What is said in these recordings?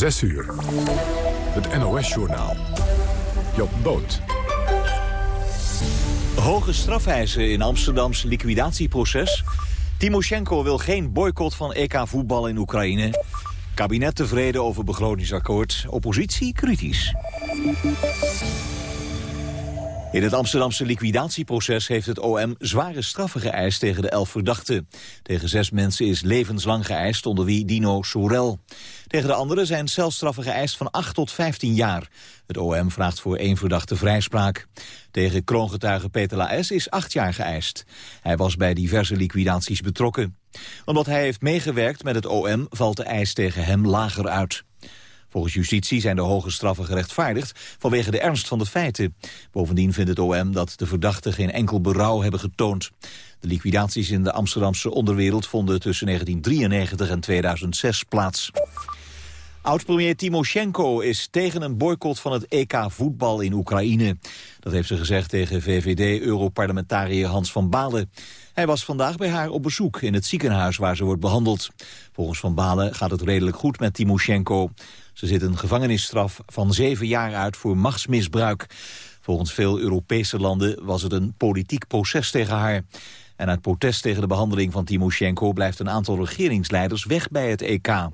6 uur. Het NOS-journaal. Job Boot. Hoge strafeisen in Amsterdams liquidatieproces. Timoshenko wil geen boycott van EK voetbal in Oekraïne. Kabinet tevreden over begrotingsakkoord. Oppositie kritisch. In het Amsterdamse liquidatieproces heeft het OM zware straffen geëist tegen de elf verdachten. Tegen zes mensen is levenslang geëist, onder wie Dino Soerel. Tegen de anderen zijn celstraffen geëist van 8 tot 15 jaar. Het OM vraagt voor één verdachte vrijspraak. Tegen kroongetuige Peter Laes is acht jaar geëist. Hij was bij diverse liquidaties betrokken. Omdat hij heeft meegewerkt met het OM valt de eis tegen hem lager uit. Volgens justitie zijn de hoge straffen gerechtvaardigd vanwege de ernst van de feiten. Bovendien vindt het OM dat de verdachten geen enkel berouw hebben getoond. De liquidaties in de Amsterdamse onderwereld vonden tussen 1993 en 2006 plaats. Oud-premier Timoshenko is tegen een boycott van het EK voetbal in Oekraïne. Dat heeft ze gezegd tegen VVD-europarlementariër Hans van Balen. Hij was vandaag bij haar op bezoek in het ziekenhuis waar ze wordt behandeld. Volgens Van Balen gaat het redelijk goed met Timoshenko. Ze zit een gevangenisstraf van zeven jaar uit voor machtsmisbruik. Volgens veel Europese landen was het een politiek proces tegen haar. En uit protest tegen de behandeling van Timoshenko blijft een aantal regeringsleiders weg bij het EK.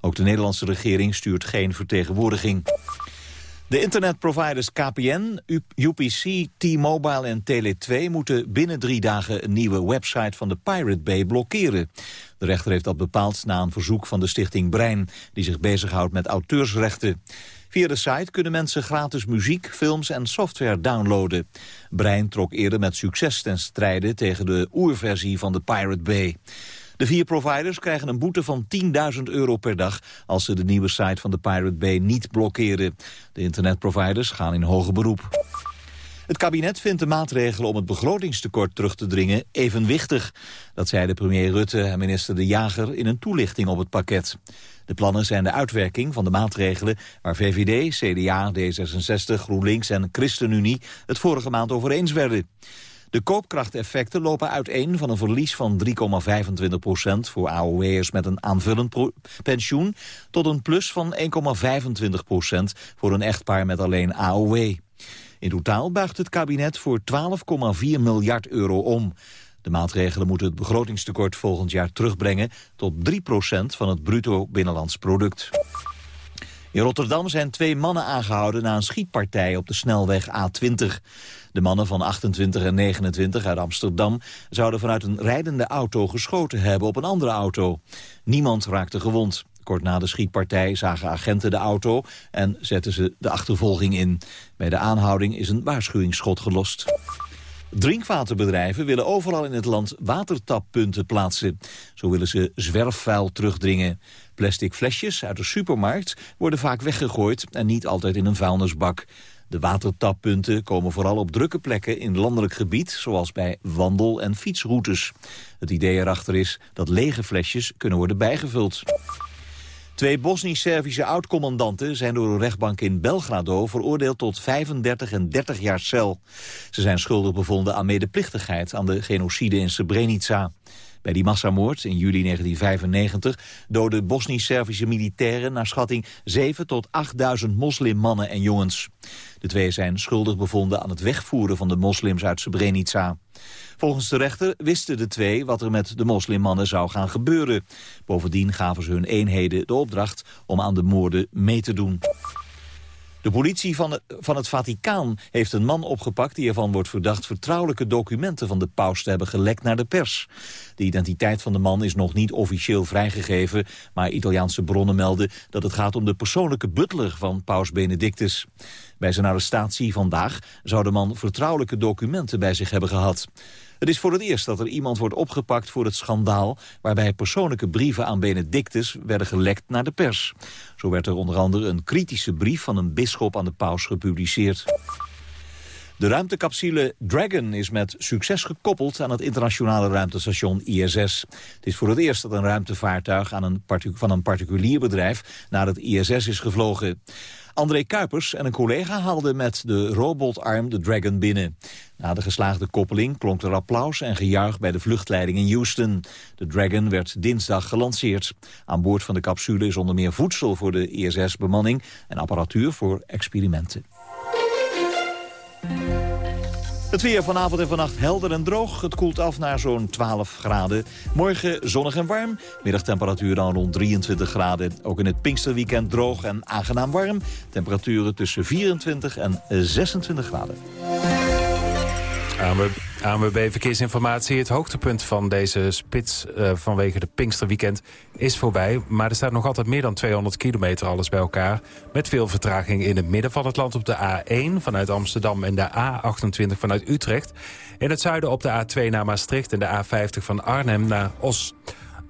Ook de Nederlandse regering stuurt geen vertegenwoordiging. De internetproviders KPN, UPC, T-Mobile en Tele2 moeten binnen drie dagen een nieuwe website van de Pirate Bay blokkeren. De rechter heeft dat bepaald na een verzoek van de stichting Brein, die zich bezighoudt met auteursrechten. Via de site kunnen mensen gratis muziek, films en software downloaden. Brein trok eerder met succes ten strijde tegen de oerversie van de Pirate Bay. De vier providers krijgen een boete van 10.000 euro per dag... als ze de nieuwe site van de Pirate Bay niet blokkeren. De internetproviders gaan in hoger beroep. Het kabinet vindt de maatregelen om het begrotingstekort terug te dringen evenwichtig. Dat zei de premier Rutte en minister De Jager in een toelichting op het pakket. De plannen zijn de uitwerking van de maatregelen waar VVD, CDA, D66, GroenLinks en ChristenUnie het vorige maand over eens werden. De koopkrachteffecten lopen uiteen van een verlies van 3,25 procent voor AOW'ers met een aanvullend pensioen tot een plus van 1,25 procent voor een echtpaar met alleen AOW. In totaal buigt het kabinet voor 12,4 miljard euro om. De maatregelen moeten het begrotingstekort volgend jaar terugbrengen tot 3 procent van het bruto binnenlands product. In Rotterdam zijn twee mannen aangehouden na een schietpartij op de snelweg A20. De mannen van 28 en 29 uit Amsterdam zouden vanuit een rijdende auto geschoten hebben op een andere auto. Niemand raakte gewond. Kort na de schietpartij zagen agenten de auto en zetten ze de achtervolging in. Bij de aanhouding is een waarschuwingsschot gelost. Drinkwaterbedrijven willen overal in het land watertappunten plaatsen. Zo willen ze zwerfvuil terugdringen. Plastic flesjes uit de supermarkt worden vaak weggegooid en niet altijd in een vuilnisbak. De watertappunten komen vooral op drukke plekken in landelijk gebied, zoals bij wandel- en fietsroutes. Het idee erachter is dat lege flesjes kunnen worden bijgevuld. Twee Bosnisch-Servische oud-commandanten zijn door een rechtbank in Belgrado veroordeeld tot 35 en 30 jaar cel. Ze zijn schuldig bevonden aan medeplichtigheid aan de genocide in Srebrenica. Bij die massamoord in juli 1995 doden Bosnisch-Servische militairen naar schatting 7 tot 8.000 moslimmannen en jongens. De twee zijn schuldig bevonden aan het wegvoeren van de moslims uit Srebrenica. Volgens de rechter wisten de twee wat er met de moslimmannen zou gaan gebeuren. Bovendien gaven ze hun eenheden de opdracht om aan de moorden mee te doen. De politie van van het Vaticaan heeft een man opgepakt... die ervan wordt verdacht vertrouwelijke documenten van de paus te hebben gelekt naar de pers. De identiteit van de man is nog niet officieel vrijgegeven... maar Italiaanse bronnen melden dat het gaat om de persoonlijke butler van paus Benedictus. Bij zijn arrestatie vandaag zou de man vertrouwelijke documenten bij zich hebben gehad. Het is voor het eerst dat er iemand wordt opgepakt voor het schandaal... waarbij persoonlijke brieven aan Benedictus werden gelekt naar de pers. Zo werd er onder andere een kritische brief van een bisschop aan de paus gepubliceerd. De ruimtecapsule Dragon is met succes gekoppeld aan het internationale ruimtestation ISS. Het is voor het eerst dat een ruimtevaartuig aan een van een particulier bedrijf naar het ISS is gevlogen. André Kuipers en een collega haalden met de robotarm de Dragon binnen. Na de geslaagde koppeling klonk er applaus en gejuich bij de vluchtleiding in Houston. De Dragon werd dinsdag gelanceerd. Aan boord van de capsule is onder meer voedsel voor de ISS-bemanning... en apparatuur voor experimenten. Het weer vanavond en vannacht helder en droog. Het koelt af naar zo'n 12 graden. Morgen zonnig en warm. Middagtemperatuur dan rond 23 graden. Ook in het Pinksterweekend droog en aangenaam warm. Temperaturen tussen 24 en 26 graden. ANWB Verkeersinformatie. Het hoogtepunt van deze spits uh, vanwege de Pinksterweekend is voorbij. Maar er staat nog altijd meer dan 200 kilometer alles bij elkaar. Met veel vertraging in het midden van het land op de A1 vanuit Amsterdam... en de A28 vanuit Utrecht. In het zuiden op de A2 naar Maastricht en de A50 van Arnhem naar Os.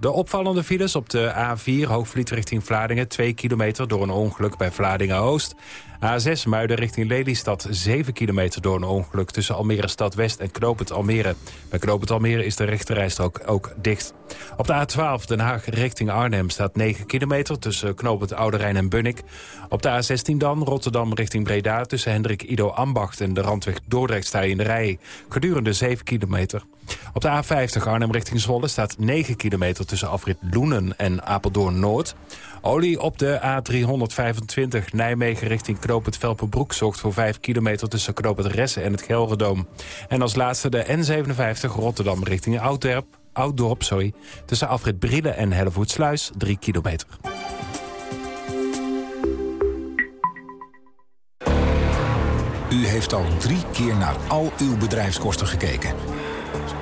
De opvallende files op de A4 Hoogvliet richting Vlaardingen... 2 kilometer door een ongeluk bij Vlaardingen-Oost. A6 Muiden richting Lelystad, 7 kilometer door een ongeluk... tussen Almere Stad West en Knopend Almere. Bij Knopend Almere is de rechterrijstrook ook dicht. Op de A12 Den Haag richting Arnhem staat 9 kilometer... tussen Knopend Oude Rijn en Bunnik. Op de A16 dan Rotterdam richting Breda... tussen Hendrik Ido Ambacht en de Randweg Dordrecht sta je in de rij. Gedurende 7 kilometer. Op de A50 Arnhem richting Zwolle staat 9 kilometer... tussen afrit Loenen en Apeldoorn-Noord. Olie op de A325 Nijmegen richting Knoop Velpenbroek... zorgt voor 5 kilometer tussen Knoop het Ressen en het Gelredoom. En als laatste de N57 Rotterdam richting Ouddorp, Ouddorp sorry, tussen Afrit Brille en Hellevoetsluis 3 kilometer. U heeft al drie keer naar al uw bedrijfskosten gekeken.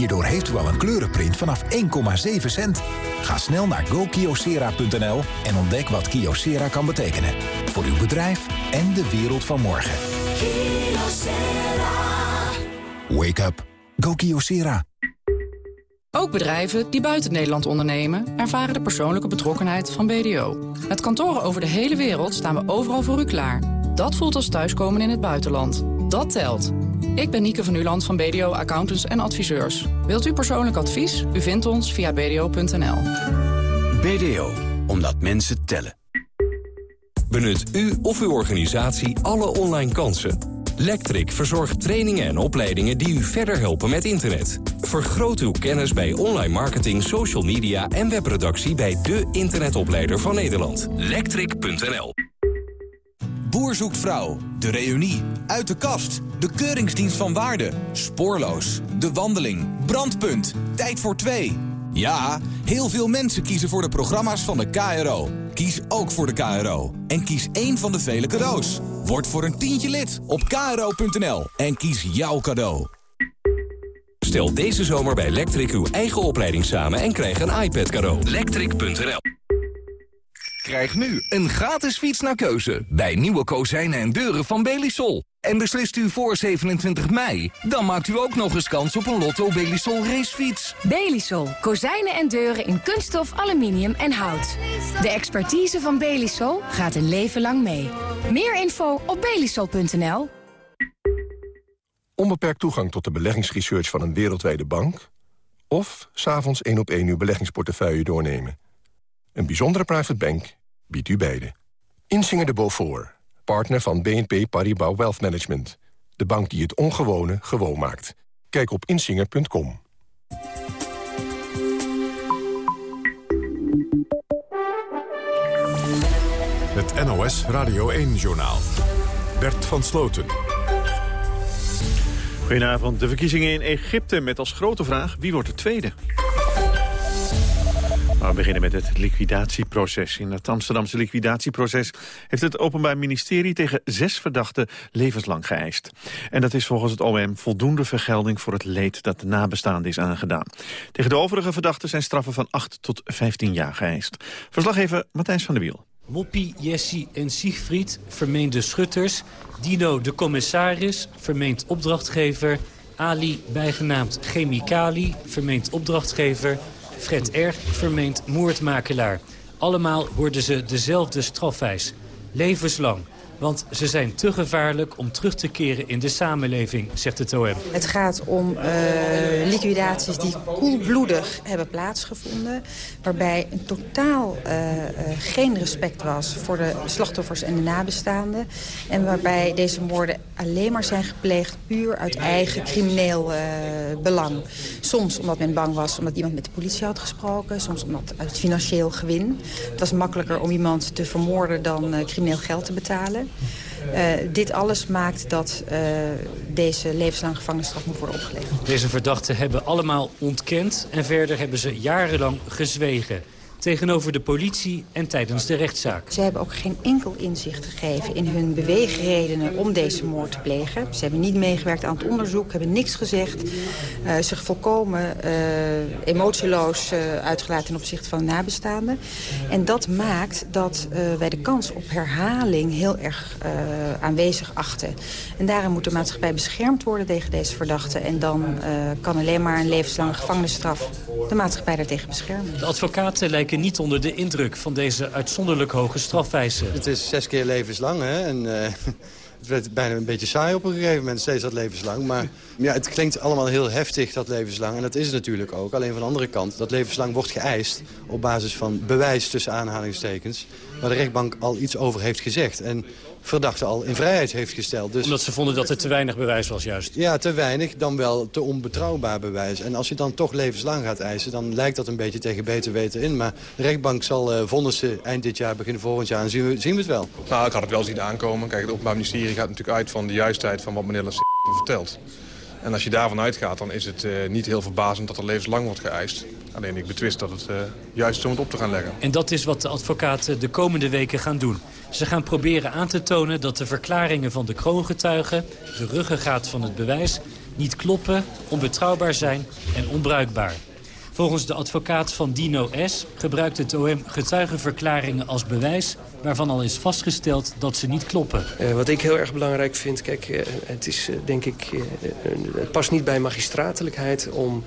Hierdoor heeft u al een kleurenprint vanaf 1,7 cent. Ga snel naar gokyocera.nl en ontdek wat Kyocera kan betekenen. Voor uw bedrijf en de wereld van morgen. Wake up. Go Kyocera. Ook bedrijven die buiten Nederland ondernemen... ervaren de persoonlijke betrokkenheid van BDO. Met kantoren over de hele wereld staan we overal voor u klaar. Dat voelt als thuiskomen in het buitenland. Dat telt. Ik ben Nieke van Uland van BDO Accountants en Adviseurs. Wilt u persoonlijk advies? U vindt ons via bdo.nl. BDO, omdat mensen tellen. Benut u of uw organisatie alle online kansen Lectric verzorgt trainingen en opleidingen die u verder helpen met internet. Vergroot uw kennis bij online marketing, social media en webproductie bij de internetopleider van Nederland. Lectric.nl Boer zoekt vrouw, de reunie, uit de kast, de keuringsdienst van waarde, spoorloos, de wandeling, brandpunt, tijd voor twee. Ja, heel veel mensen kiezen voor de programma's van de KRO. Kies ook voor de KRO. En kies één van de vele cadeaus. Word voor een tientje lid op kro.nl en kies jouw cadeau. Stel deze zomer bij Electric uw eigen opleiding samen en krijg een iPad cadeau. Electric.nl Krijg nu een gratis fiets naar keuze bij nieuwe kozijnen en deuren van Belisol. En beslist u voor 27 mei? Dan maakt u ook nog eens kans op een Lotto Belisol racefiets. Belisol. Kozijnen en deuren in kunststof, aluminium en hout. De expertise van Belisol gaat een leven lang mee. Meer info op belisol.nl. Onbeperkt toegang tot de beleggingsresearch van een wereldwijde bank... of s'avonds één op één uw beleggingsportefeuille doornemen. Een bijzondere private bank biedt u beide. Insinger de Beaufort partner van BNP Paribas Wealth Management. De bank die het ongewone gewoon maakt. Kijk op insinger.com. Het NOS Radio 1-journaal. Bert van Sloten. Goedenavond. De verkiezingen in Egypte met als grote vraag wie wordt de tweede? We beginnen met het liquidatieproces. In het Amsterdamse liquidatieproces heeft het Openbaar Ministerie tegen zes verdachten levenslang geëist. En dat is volgens het OM voldoende vergelding voor het leed dat de nabestaande is aangedaan. Tegen de overige verdachten zijn straffen van 8 tot 15 jaar geëist. Verslaggever Matthijs van der Wiel. Moppie, Jessie en Siegfried, vermeende schutters. Dino, de commissaris, vermeend opdrachtgever. Ali, bijgenaamd Chemicali, vermeend opdrachtgever. Fred R., vermeend moordmakelaar. Allemaal worden ze dezelfde strafeis. Levenslang. Want ze zijn te gevaarlijk om terug te keren in de samenleving, zegt het OM. Het gaat om uh, liquidaties die koelbloedig hebben plaatsgevonden. Waarbij een totaal uh, uh, geen respect was voor de slachtoffers en de nabestaanden. En waarbij deze moorden alleen maar zijn gepleegd puur uit eigen crimineel belang. Soms omdat men bang was omdat iemand met de politie had gesproken. Soms omdat uit financieel gewin. Het was makkelijker om iemand te vermoorden dan crimineel geld te betalen. Uh, dit alles maakt dat uh, deze levenslange gevangenisstraf moet worden opgelegd. Deze verdachten hebben allemaal ontkend en verder hebben ze jarenlang gezwegen tegenover de politie en tijdens de rechtszaak. Ze hebben ook geen enkel inzicht gegeven in hun beweegredenen om deze moord te plegen. Ze hebben niet meegewerkt aan het onderzoek, hebben niks gezegd. Uh, zich volkomen uh, emotieloos uh, uitgelaten ten opzichte van de nabestaanden. En dat maakt dat wij de kans op herhaling heel erg aanwezig achten. En daarom moet de maatschappij beschermd worden tegen deze verdachten. En dan kan alleen maar een levenslange gevangenisstraf de maatschappij daartegen beschermen. De advocaten lijken niet onder de indruk van deze uitzonderlijk hoge strafwijze. Het is zes keer levenslang, hè? En, uh, het werd bijna een beetje saai op een gegeven moment, steeds dat levenslang. Maar ja, het klinkt allemaal heel heftig, dat levenslang. En dat is het natuurlijk ook. Alleen van de andere kant, dat levenslang wordt geëist... op basis van bewijs tussen aanhalingstekens... waar de rechtbank al iets over heeft gezegd. En verdachte al in vrijheid heeft gesteld. Dus, Omdat ze vonden dat er te weinig bewijs was juist? Ja, te weinig, dan wel te onbetrouwbaar bewijs. En als je dan toch levenslang gaat eisen, dan lijkt dat een beetje tegen beter weten in. Maar de rechtbank zal uh, vonnissen eind dit jaar, begin volgend jaar. En zien we, zien we het wel. Nou, ik had het wel zien aankomen. Kijk, het Openbaar Ministerie gaat natuurlijk uit van de juistheid van wat meneer Lassé vertelt. En als je daarvan uitgaat, dan is het uh, niet heel verbazend dat er levenslang wordt geëist. Alleen ik betwist dat het uh, juist zo moet op te gaan leggen. En dat is wat de advocaten de komende weken gaan doen. Ze gaan proberen aan te tonen dat de verklaringen van de kroongetuigen... de ruggengraat van het bewijs, niet kloppen, onbetrouwbaar zijn en onbruikbaar. Volgens de advocaat van Dino S. gebruikt het OM getuigenverklaringen als bewijs... waarvan al is vastgesteld dat ze niet kloppen. Uh, wat ik heel erg belangrijk vind, kijk, uh, het is uh, denk ik... het past niet bij magistratelijkheid om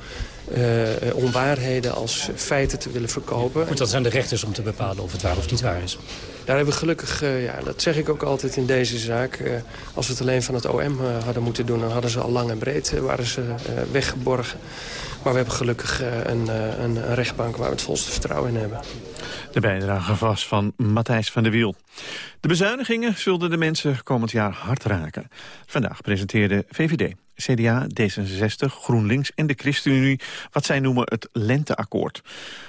uh, onwaarheden als feiten te willen verkopen. Goed, dat zijn de rechters om te bepalen of het waar of niet waar is. Daar hebben we gelukkig, uh, ja, dat zeg ik ook altijd in deze zaak... Uh, als we het alleen van het OM hadden moeten doen... dan hadden ze al lang en breed waren ze weggeborgen. Maar we hebben gelukkig een, een, een rechtbank waar we het volste vertrouwen in hebben. De bijdrage was van Matthijs van der Wiel. De bezuinigingen zullen de mensen komend jaar hard raken. Vandaag presenteerde VVD, CDA, D66, GroenLinks en de ChristenUnie... wat zij noemen het lenteakkoord.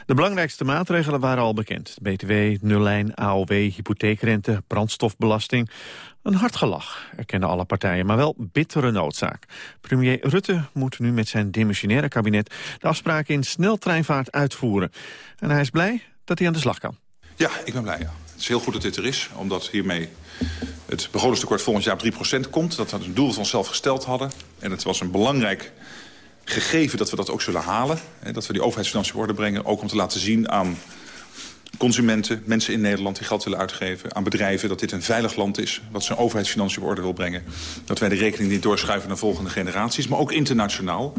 De belangrijkste maatregelen waren al bekend. BTW, nullijn, AOW, hypotheekrente, brandstofbelasting. Een hard gelach, erkennen alle partijen, maar wel bittere noodzaak. Premier Rutte moet nu met zijn demissionaire kabinet... de afspraken in sneltreinvaart uitvoeren. En hij is blij dat hij aan de slag kan. Ja, ik ben blij. Ja. Het is heel goed dat dit er is, omdat hiermee het begrotingstekort volgend jaar op 3% komt. Dat we een doel van onszelf gesteld hadden. En het was een belangrijk gegeven dat we dat ook zullen halen. Dat we die overheidsfinanciën op orde brengen. Ook om te laten zien aan consumenten, mensen in Nederland die geld willen uitgeven... aan bedrijven dat dit een veilig land is, wat zijn overheidsfinanciën op orde wil brengen. Dat wij de rekening niet doorschuiven naar volgende generaties, maar ook internationaal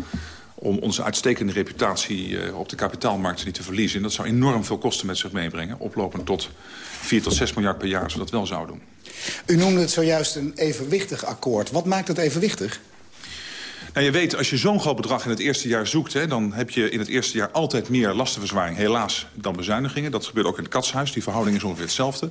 om onze uitstekende reputatie uh, op de kapitaalmarkten niet te verliezen. En dat zou enorm veel kosten met zich meebrengen. Oplopend tot 4 tot 6 miljard per jaar, als we dat wel zouden doen. U noemde het zojuist een evenwichtig akkoord. Wat maakt het evenwichtig? Nou, je weet, als je zo'n groot bedrag in het eerste jaar zoekt... Hè, dan heb je in het eerste jaar altijd meer lastenverzwaring, helaas, dan bezuinigingen. Dat gebeurt ook in het katshuis. Die verhouding is ongeveer hetzelfde.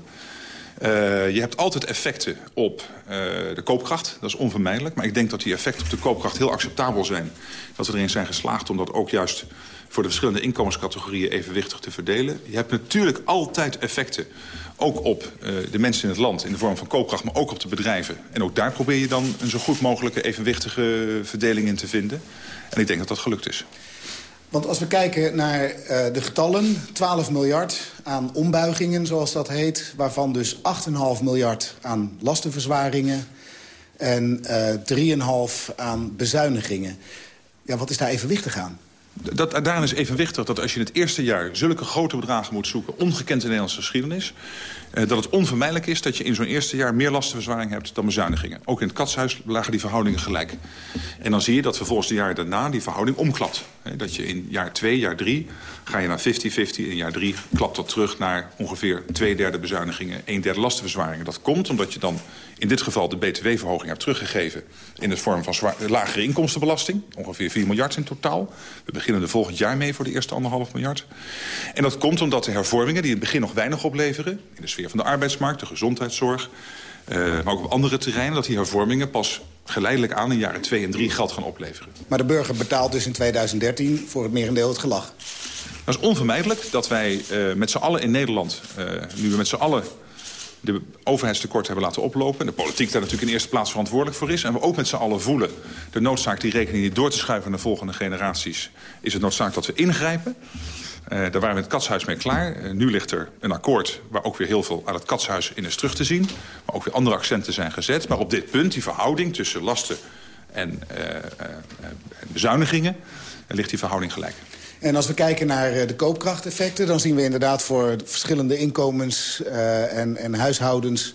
Uh, je hebt altijd effecten op uh, de koopkracht. Dat is onvermijdelijk. Maar ik denk dat die effecten op de koopkracht heel acceptabel zijn. Dat we erin zijn geslaagd om dat ook juist voor de verschillende inkomenscategorieën evenwichtig te verdelen. Je hebt natuurlijk altijd effecten, ook op uh, de mensen in het land... in de vorm van koopkracht, maar ook op de bedrijven. En ook daar probeer je dan een zo goed mogelijke evenwichtige verdeling in te vinden. En ik denk dat dat gelukt is. Want als we kijken naar uh, de getallen, 12 miljard aan ombuigingen, zoals dat heet... waarvan dus 8,5 miljard aan lastenverzwaringen en uh, 3,5 aan bezuinigingen. Ja, wat is daar evenwichtig aan? Dat, daarin is evenwichtig dat als je in het eerste jaar zulke grote bedragen moet zoeken... ongekend in de Nederlandse geschiedenis... Eh, dat het onvermijdelijk is dat je in zo'n eerste jaar meer lastenverzwaring hebt dan bezuinigingen. Ook in het katshuis lagen die verhoudingen gelijk. En dan zie je dat vervolgens de jaren daarna die verhouding omklapt. dat je in jaar 2, jaar 3 ga je naar 50-50. In jaar 3 klapt dat terug naar ongeveer twee derde bezuinigingen, een derde lastenverzwaringen. Dat komt omdat je dan in dit geval de btw-verhoging hebt teruggegeven... in de vorm van zwaar, lagere inkomstenbelasting. Ongeveer 4 miljard in totaal. We beginnen er volgend jaar mee voor de eerste anderhalf miljard. En dat komt omdat de hervormingen, die in het begin nog weinig opleveren... in de sfeer van de arbeidsmarkt, de gezondheidszorg... Uh, maar ook op andere terreinen, dat die hervormingen pas geleidelijk aan in jaren 2 en 3 geld gaan opleveren. Maar de burger betaalt dus in 2013 voor het merendeel het gelag. Dat is onvermijdelijk dat wij uh, met z'n allen in Nederland, uh, nu we met z'n allen de overheidstekort hebben laten oplopen... en de politiek daar natuurlijk in eerste plaats verantwoordelijk voor is... en we ook met z'n allen voelen de noodzaak die rekening niet door te schuiven... naar de volgende generaties, is het noodzaak dat we ingrijpen. Uh, daar waren we het katshuis mee klaar. Uh, nu ligt er een akkoord waar ook weer heel veel aan het katshuis in is terug te zien. Maar ook weer andere accenten zijn gezet. Maar op dit punt, die verhouding tussen lasten en uh, bezuinigingen... ligt die verhouding gelijk. En als we kijken naar eh, de koopkrachteffecten... dan zien we inderdaad voor verschillende inkomens uh, en, en, huishoudens...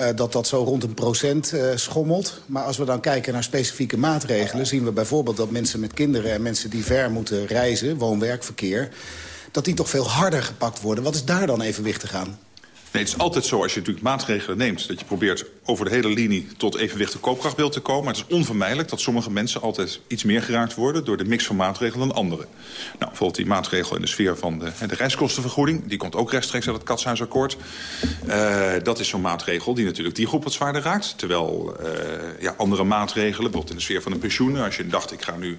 Uh, dat dat zo rond een procent schommelt. Maar als we dan kijken naar specifieke maatregelen... zien we bijvoorbeeld dat mensen met kinderen en mensen die ver moeten reizen... woon-werkverkeer, dat die toch veel harder gepakt worden. Wat is daar dan evenwichtig aan? Nee, het is altijd zo als je natuurlijk maatregelen neemt... dat je probeert over de hele linie tot evenwichtig koopkrachtbeeld te komen. Maar het is onvermijdelijk dat sommige mensen altijd iets meer geraakt worden... door de mix van maatregelen dan anderen. Nou, bijvoorbeeld die maatregel in de sfeer van de, de reiskostenvergoeding... die komt ook rechtstreeks uit het Katshuisakkoord. Uh, dat is zo'n maatregel die natuurlijk die groep wat zwaarder raakt. Terwijl uh, ja, andere maatregelen, bijvoorbeeld in de sfeer van een pensioen... als je dacht, ik ga nu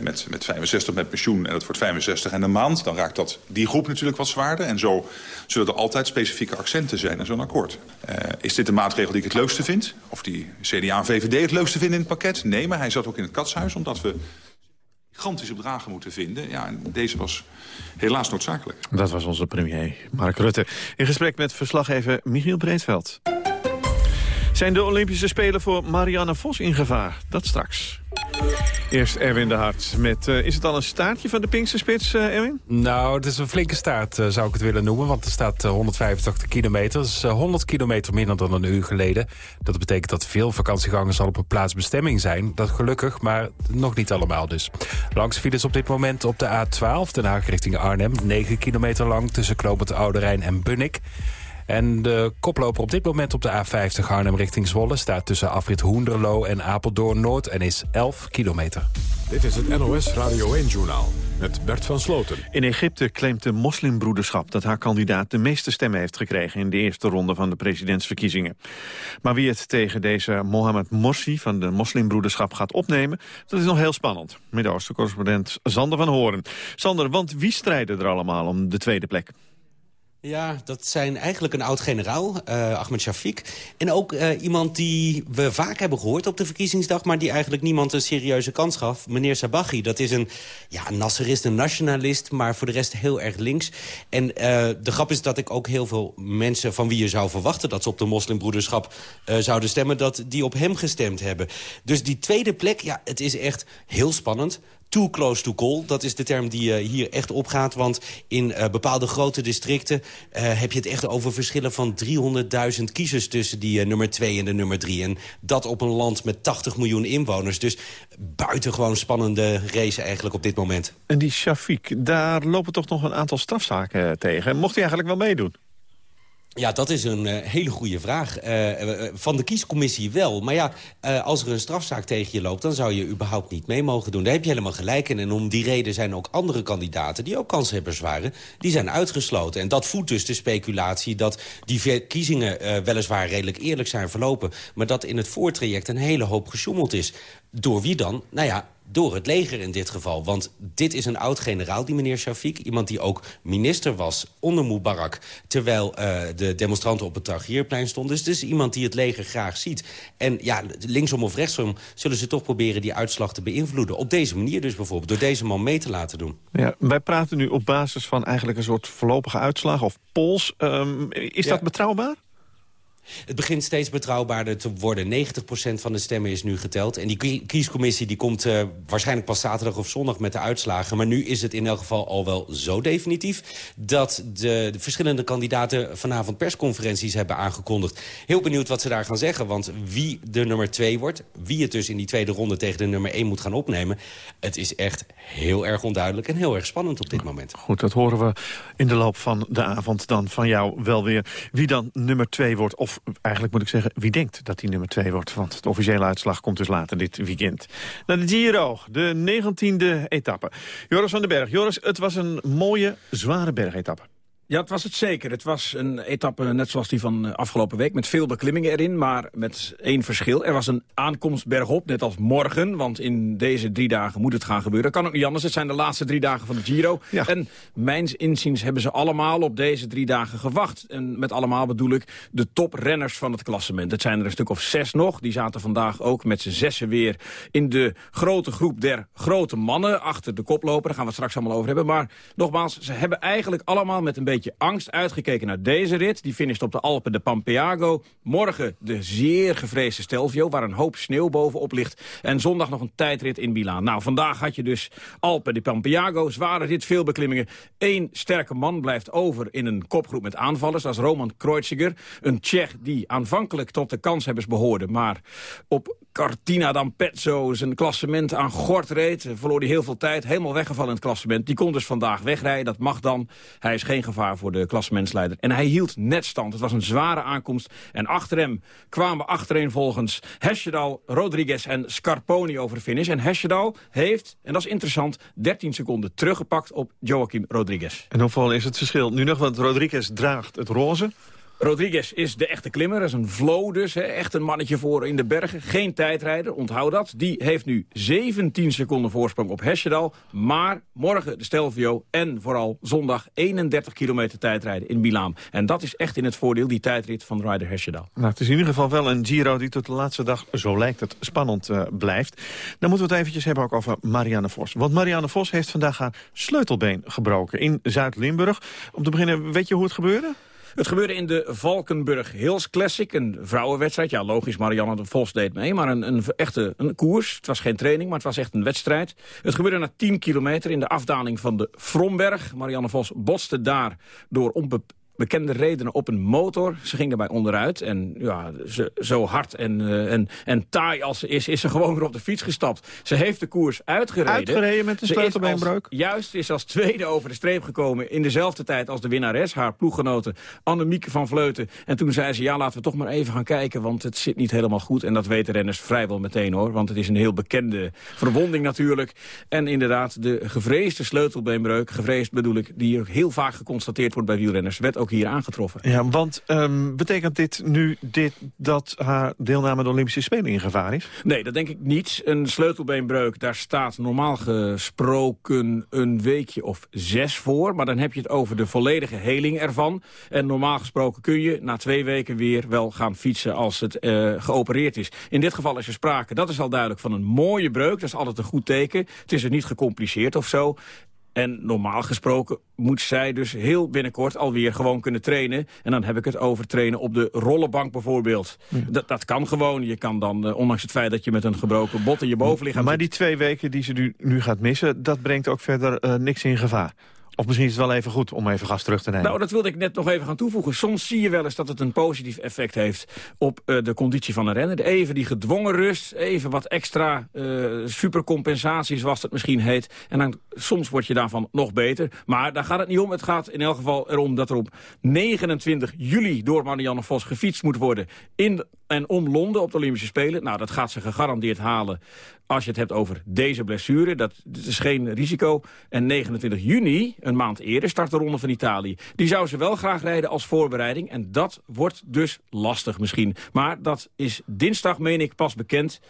met, met 65 met pensioen en het wordt 65 en een maand... dan raakt dat die groep natuurlijk wat zwaarder. En zo zullen er altijd specifieke accenten zijn in zo'n akkoord. Uh, is dit de maatregel die ik het leukste vind? Of die CDA en VVD het leukste vinden in het pakket? Nee, maar hij zat ook in het katshuis omdat we gigantische bedragen moeten vinden. Ja, en deze was helaas noodzakelijk. Dat was onze premier Mark Rutte. In gesprek met verslaggever Michiel Breedveld. Zijn de Olympische Spelen voor Marianne Vos in gevaar? Dat straks. Eerst Erwin de Hart. Met, uh, is het al een staartje van de Pinksterspits, uh, Erwin? Nou, het is een flinke staart, uh, zou ik het willen noemen. Want er staat 185 kilometer. Is 100 kilometer minder dan een uur geleden. Dat betekent dat veel vakantiegangers al op een plaatsbestemming zijn. Dat gelukkig, maar nog niet allemaal dus. Langs files op dit moment op de A12, Den Haag richting Arnhem. 9 kilometer lang tussen Knoopend Oude Rijn en Bunnik. En de koploper op dit moment op de A50 Arnhem richting Zwolle... staat tussen afrit Hoenderloo en Apeldoorn Noord en is 11 kilometer. Dit is het NOS Radio 1-journaal met Bert van Sloten. In Egypte claimt de moslimbroederschap dat haar kandidaat de meeste stemmen heeft gekregen in de eerste ronde van de presidentsverkiezingen. Maar wie het tegen deze Mohammed Morsi van de moslimbroederschap gaat opnemen, dat is nog heel spannend. Midden-Oosten-correspondent Sander van Horen. Sander, want wie strijden er allemaal om de tweede plek? Ja, dat zijn eigenlijk een oud-generaal, uh, Ahmed Shafiq. En ook uh, iemand die we vaak hebben gehoord op de verkiezingsdag... maar die eigenlijk niemand een serieuze kans gaf. Meneer Sabahi, dat is een, ja, Nasserist, een nationalist... maar voor de rest heel erg links. En uh, de grap is dat ik ook heel veel mensen van wie je zou verwachten... dat ze op de moslimbroederschap zouden stemmen... dat die op hem gestemd hebben. Dus die tweede plek, ja, het is echt heel spannend too close to call. Dat is de term die uh, hier echt opgaat. Want in uh, bepaalde grote districten uh, heb je het echt over verschillen van 300.000 kiezers... tussen die nummer 2 en de nummer 3. En dat op een land met 80 miljoen inwoners. Dus buitengewoon spannende race eigenlijk op dit moment. En die Shafiq, daar lopen toch nog een aantal strafzaken tegen. Mocht hij eigenlijk wel meedoen? Ja, dat is een uh, hele goede vraag. Uh, van de kiescommissie wel. Maar ja, als er een strafzaak tegen je loopt... dan zou je überhaupt niet mee mogen doen. Daar heb je helemaal gelijk in. En om die reden zijn ook andere kandidaten... die ook kanshebbers waren, die zijn uitgesloten. En dat voedt dus de speculatie dat die verkiezingen... weliswaar redelijk eerlijk zijn verlopen... maar dat in het voortraject een hele hoop gesjoemeld is. Door wie dan? Nou ja, door het leger in dit geval. Want dit is een oud-generaal, die meneer Shafiq. Iemand die ook minister was onder Mubarak... terwijl uh, de demonstranten op het Tahrirplein stonden. Dus het is iemand die het leger graag ziet. En ja, linksom of rechtsom zullen ze toch proberen die uitslag te beïnvloeden. Op deze manier dus bijvoorbeeld, door deze man mee te laten doen. Ja, wij praten nu op basis van eigenlijk een soort voorlopige uitslag of polls. Um, is ja. dat betrouwbaar? Het begint steeds betrouwbaarder te worden. 90% van de stemmen is nu geteld. En die kiescommissie die komt uh, waarschijnlijk pas zaterdag of zondag met de uitslagen. Maar nu is het in elk geval al wel zo definitief... dat de, de verschillende kandidaten vanavond persconferenties hebben aangekondigd. Heel benieuwd wat ze daar gaan zeggen. Want wie de nummer 2 wordt, wie het dus in die tweede ronde tegen de nummer 1 moet gaan opnemen... het is echt heel erg onduidelijk en heel erg spannend op dit moment. Goed, dat horen we in de loop van de avond dan van jou wel weer. Wie dan nummer 2 wordt of eigenlijk moet ik zeggen, wie denkt dat hij nummer 2 wordt? Want de officiële uitslag komt dus later dit weekend. Naar de Giro, de 19e etappe. Joris van den Berg. Joris, het was een mooie, zware bergetappe. Ja, het was het zeker. Het was een etappe net zoals die van eh, afgelopen week... met veel beklimmingen erin, maar met één verschil. Er was een aankomst bergop, net als morgen. Want in deze drie dagen moet het gaan gebeuren. Dat kan ook niet anders. Het zijn de laatste drie dagen van de Giro. Ja. En mijns inziens hebben ze allemaal op deze drie dagen gewacht. En met allemaal bedoel ik de toprenners van het klassement. Het zijn er een stuk of zes nog. Die zaten vandaag ook met z'n zessen weer in de grote groep der grote mannen. Achter de koploper, daar gaan we het straks allemaal over hebben. Maar nogmaals, ze hebben eigenlijk allemaal met een beetje beetje angst uitgekeken naar deze rit. Die finisht op de Alpen de Pampeago. Morgen de zeer gevreesde Stelvio, waar een hoop sneeuw bovenop ligt. En zondag nog een tijdrit in Milaan. Nou, vandaag had je dus Alpen de Pampeago. Zware rit, veel beklimmingen. Eén sterke man blijft over in een kopgroep met aanvallers. Dat is Roman Kreuziger. Een Tsjech die aanvankelijk tot de kanshebbers behoorde. Maar op Cortina d'Ampezzo zijn klassement aan gort reed. Verloor hij heel veel tijd. Helemaal weggevallen in het klassement. Die kon dus vandaag wegrijden. Dat mag dan. Hij is geen gevaar voor de klassementsleider. En hij hield net stand. Het was een zware aankomst. En achter hem kwamen achtereenvolgens Hesjedal, Rodriguez en Scarponi over de finish. En Hesjedal heeft, en dat is interessant, 13 seconden teruggepakt op Joaquim Rodriguez. En hoeveel is het verschil? Nu nog, want Rodriguez draagt het roze. Rodriguez is de echte klimmer. Is een flow dus. Hè. Echt een mannetje voor in de bergen. Geen tijdrijder, onthoud dat. Die heeft nu 17 seconden voorsprong op Hesjedal. Maar morgen de Stelvio en vooral zondag 31 kilometer tijdrijden in Milaan. En dat is echt in het voordeel, die tijdrit van Ryder Hesjedal. Nou, het is in ieder geval wel een Giro die tot de laatste dag, zo lijkt het, spannend uh, blijft. Dan moeten we het eventjes hebben ook over Marianne Vos. Want Marianne Vos heeft vandaag haar sleutelbeen gebroken in Zuid-Limburg. Om te beginnen, weet je hoe het gebeurde? Het gebeurde in de Valkenburg Hills Classic, een vrouwenwedstrijd. Ja, logisch, Marianne Vos deed mee, maar een, een echte een koers. Het was geen training, maar het was echt een wedstrijd. Het gebeurde na 10 kilometer in de afdaling van de Fromberg. Marianne Vos botste daar door onbeperkt bekende redenen op een motor. Ze ging erbij onderuit. En ja, ze, zo hard en, uh, en, en taai als ze is, is ze gewoon weer op de fiets gestapt. Ze heeft de koers uitgereden. Uitgereden met de sleutelbeenbreuk? Juist, is als tweede over de streep gekomen. In dezelfde tijd als de winnares, haar ploeggenote Annemieke van Vleuten. En toen zei ze, ja, laten we toch maar even gaan kijken... want het zit niet helemaal goed. En dat weten renners vrijwel meteen, hoor. Want het is een heel bekende verwonding natuurlijk. En inderdaad, de gevreesde sleutelbeenbreuk... gevreesd bedoel ik, die heel vaak geconstateerd wordt bij wielrenners... werd ook hier aangetroffen. Ja, want um, betekent dit nu dit, dat haar deelname aan de Olympische Spelen in gevaar is? Nee, dat denk ik niet. Een sleutelbeenbreuk, daar staat normaal gesproken een weekje of zes voor. Maar dan heb je het over de volledige heling ervan. En normaal gesproken kun je na twee weken weer wel gaan fietsen als het uh, geopereerd is. In dit geval is er sprake, dat is al duidelijk, van een mooie breuk. Dat is altijd een goed teken. Het is er niet gecompliceerd of zo. En normaal gesproken moet zij dus heel binnenkort alweer gewoon kunnen trainen. En dan heb ik het over trainen op de rollenbank bijvoorbeeld. Dat, dat kan gewoon. Je kan dan, uh, ondanks het feit dat je met een gebroken bot in je bovenlichaam... Maar die twee weken die ze nu, nu gaat missen, dat brengt ook verder uh, niks in gevaar? Of misschien is het wel even goed om even gas terug te nemen. Nou, dat wilde ik net nog even gaan toevoegen. Soms zie je wel eens dat het een positief effect heeft op uh, de conditie van een renner. Even die gedwongen rust, even wat extra uh, supercompensaties, zoals het misschien heet. En dan soms word je daarvan nog beter. Maar daar gaat het niet om. Het gaat in elk geval erom dat er op 29 juli door Marianne Vos gefietst moet worden... in en om Londen op de Olympische Spelen. Nou, dat gaat ze gegarandeerd halen als je het hebt over deze blessure. Dat, is geen risico. En 29 juni, een maand eerder, start de Ronde van Italië. Die zou ze wel graag rijden als voorbereiding. En dat wordt dus lastig misschien. Maar dat is dinsdag, meen ik, pas bekend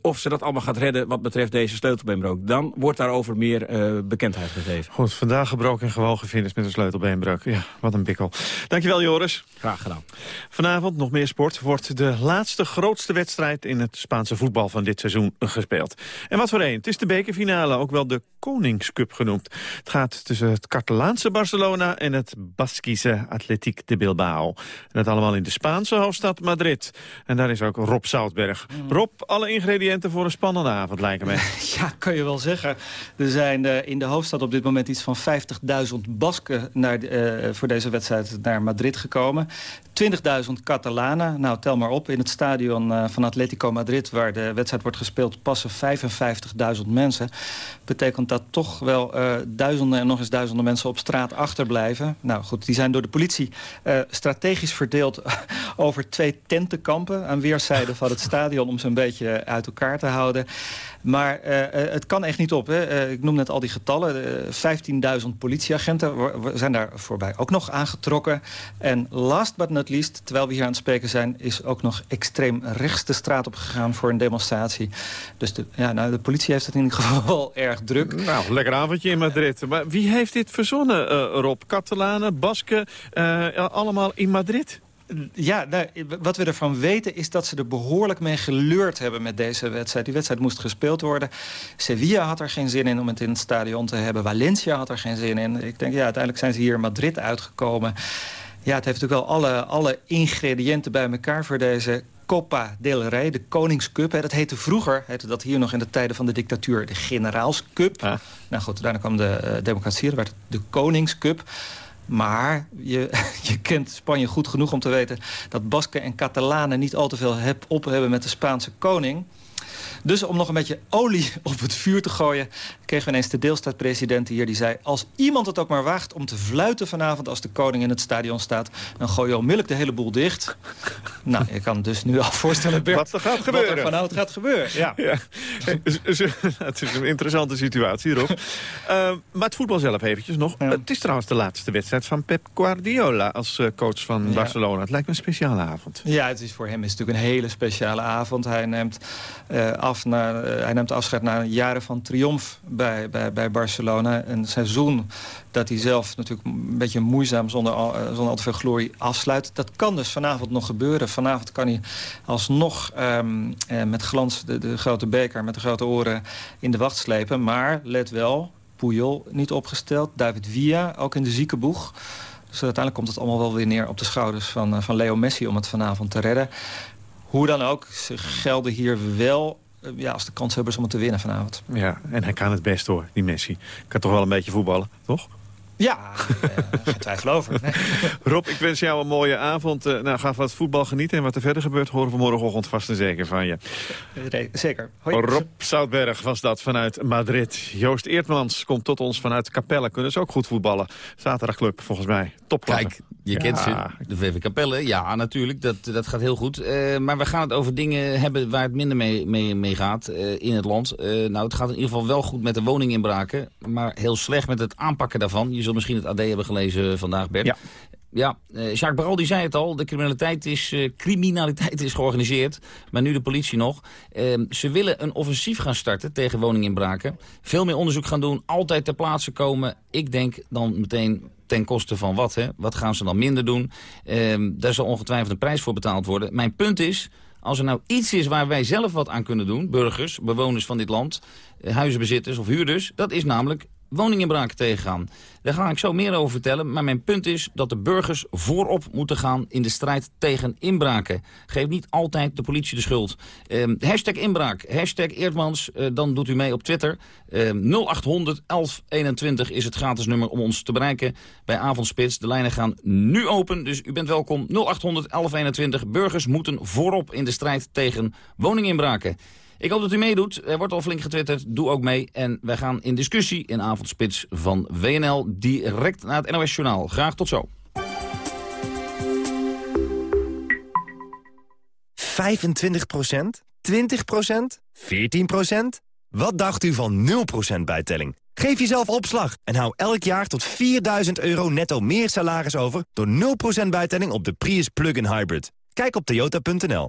of ze dat allemaal gaat redden wat betreft deze sleutelbeenbreuk. Dan wordt daarover meer uh, bekendheid gegeven. Goed, vandaag gebroken en gewoon gefinished met een sleutelbeenbreuk. Ja, wat een bikkel. Dankjewel Joris. Graag gedaan. Vanavond nog meer sport wordt de laatste grootste wedstrijd in het Spaanse voetbal van dit seizoen gespeeld. En wat voor een? Het is de bekerfinale, ook wel de Koningscup genoemd. Het gaat tussen het Catalaanse Barcelona en het Baskische Atletiek de Bilbao. En dat allemaal in de Spaanse hoofdstad Madrid. En daar is ook Rob Zoutberg. Mm. Rob, alle ingrediënten voor een spannende avond lijken mij. Ja, kan je wel zeggen. Er zijn uh, in de hoofdstad op dit moment iets van 50.000 Basken naar, uh, voor deze wedstrijd naar Madrid gekomen. 20.000 Catalanen. Nou, tel maar op. In het stadion uh, van Atletico Madrid, waar de wedstrijd wordt gespeeld, passen 55.000 mensen. Betekent dat toch wel uh, duizenden en nog eens duizenden mensen op straat achterblijven. Nou goed, die zijn door de politie uh, strategisch verdeeld over twee tentenkampen aan weerszijden van het stadion om ze een beetje uit elkaar te houden. Maar uh, het kan echt niet op. Hè. Uh, ik noem net al die getallen. Uh, 15.000 politieagenten zijn daar voorbij ook nog aangetrokken. En last but not least, terwijl we hier aan het spreken zijn... is ook nog extreem rechts de straat op gegaan voor een demonstratie. Dus de, ja, nou, de politie heeft het in ieder geval erg druk. Nou, lekker avondje in Madrid. Maar wie heeft dit verzonnen, Rob? Catalanen, Basken, allemaal in Madrid? Ja, nou, wat we ervan weten is dat ze er behoorlijk mee geleurd hebben met deze wedstrijd. Die wedstrijd moest gespeeld worden. Sevilla had er geen zin in om het in het stadion te hebben. Valencia had er geen zin in. Ik denk, ja, uiteindelijk zijn ze hier in Madrid uitgekomen. Ja, het heeft natuurlijk wel alle, alle ingrediënten bij elkaar voor deze Copa del Rey, de Koningscup. Dat heette vroeger, heette dat hier nog in de tijden van de dictatuur, de Generaalscup. Nou goed, daarna kwam de uh, democratie, dat werd de Koningscup. Maar je, je kent Spanje goed genoeg om te weten... dat Basken en Catalanen niet al te veel heb op hebben met de Spaanse koning. Dus om nog een beetje olie op het vuur te gooien... kregen we ineens de deelstaatpresident hier. Die zei, als iemand het ook maar waagt om te fluiten vanavond... als de koning in het stadion staat... dan gooi je onmiddellijk de hele boel dicht. nou, je kan dus nu al voorstellen, Bert... Wat er gaat gebeuren. Wat er vanavond gaat gebeuren, ja. ja. het is een interessante situatie, Rob. Uh, maar het voetbal zelf eventjes nog. Ja. Het is trouwens de laatste wedstrijd van Pep Guardiola... als uh, coach van ja. Barcelona. Het lijkt me een speciale avond. Ja, het is voor hem is natuurlijk een hele speciale avond. Hij neemt uh, af naar, uh, hij neemt afscheid na jaren van triomf bij, bij, bij Barcelona. Een seizoen dat hij zelf natuurlijk een beetje moeizaam zonder uh, zonder al te veel glorie afsluit. Dat kan dus vanavond nog gebeuren. Vanavond kan hij alsnog um, uh, met glans de, de grote beker met de grote oren in de wacht slepen. Maar let wel, Puyol niet opgesteld. David Villa ook in de ziekenboeg. Dus uiteindelijk komt het allemaal wel weer neer op de schouders van, van Leo Messi om het vanavond te redden. Hoe dan ook, ze gelden hier wel ja, als de kanshebbers om het te winnen vanavond. Ja, en hij kan het best hoor, die Messi. Kan toch wel een beetje voetballen, toch? Ja, uh, geen twijfel over. Nee. Rob, ik wens jou een mooie avond. Uh, nou, ga van het voetbal genieten. En wat er verder gebeurt, horen we morgenochtend vast en zeker van je. Nee, zeker. Hoi. Rob Zoutberg was dat vanuit Madrid. Joost Eertmans komt tot ons vanuit Capelle. Kunnen ze ook goed voetballen. Zaterdagclub, volgens mij. Topklasse. Kijk, je ja. kent ze, de VV Capelle. Ja, natuurlijk, dat, dat gaat heel goed. Uh, maar we gaan het over dingen hebben waar het minder mee, mee, mee gaat in het land. nou, het gaat in ieder geval wel goed met de woninginbraken. Maar heel slecht met het aanpakken daarvan. Je zult misschien het AD hebben gelezen vandaag, Bert. Ja. Ja, uh, Jacques Baral die zei het al, de criminaliteit is, uh, criminaliteit is georganiseerd, maar nu de politie nog. Uh, ze willen een offensief gaan starten tegen woninginbraken. Veel meer onderzoek gaan doen, altijd ter plaatse komen. Ik denk dan meteen ten koste van wat, hè? Wat gaan ze dan minder doen? Ehm, daar zal ongetwijfeld een prijs voor betaald worden. Mijn punt is, als er nou iets is waar wij zelf wat aan kunnen doen... burgers, bewoners van dit land, eh, huizenbezitters of huurders... dat is namelijk woninginbraken tegengaan. Daar ga ik zo meer over vertellen. Maar mijn punt is dat de burgers voorop moeten gaan in de strijd tegen inbraken. Geef niet altijd de politie de schuld. Um, hashtag inbraak, hashtag Eerdmans, uh, dan doet u mee op Twitter. Um, 0800 1121 is het gratis nummer om ons te bereiken bij Avondspits. De lijnen gaan nu open, dus u bent welkom. 0800 1121. Burgers moeten voorop in de strijd tegen woninginbraken. Ik hoop dat u meedoet. Er wordt al flink getwitterd. Doe ook mee. En wij gaan in discussie in avondspits van WNL direct naar het NOS Journaal. Graag tot zo. 25% 20% 14% Wat dacht u van 0% bijtelling? Geef jezelf opslag en hou elk jaar tot 4000 euro netto meer salaris over... door 0% bijtelling op de Prius Plug-in Hybrid. Kijk op toyota.nl.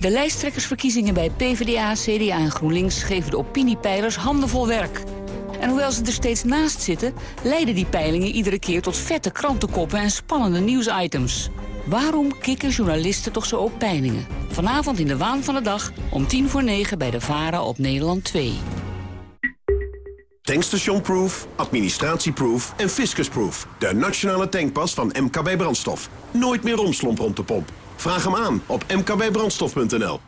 De lijsttrekkersverkiezingen bij PvdA, CDA en GroenLinks geven de opiniepeilers handenvol werk. En hoewel ze er steeds naast zitten, leiden die peilingen iedere keer tot vette krantenkoppen en spannende nieuwsitems. Waarom kikken journalisten toch zo op peilingen? Vanavond in de waan van de dag om tien voor negen bij de VARA op Nederland 2. Tankstation Proof, Administratieproof en Fiscusproof. De nationale tankpas van MKB Brandstof. Nooit meer romslomp rond de pomp. Vraag hem aan op mkbbrandstof.nl.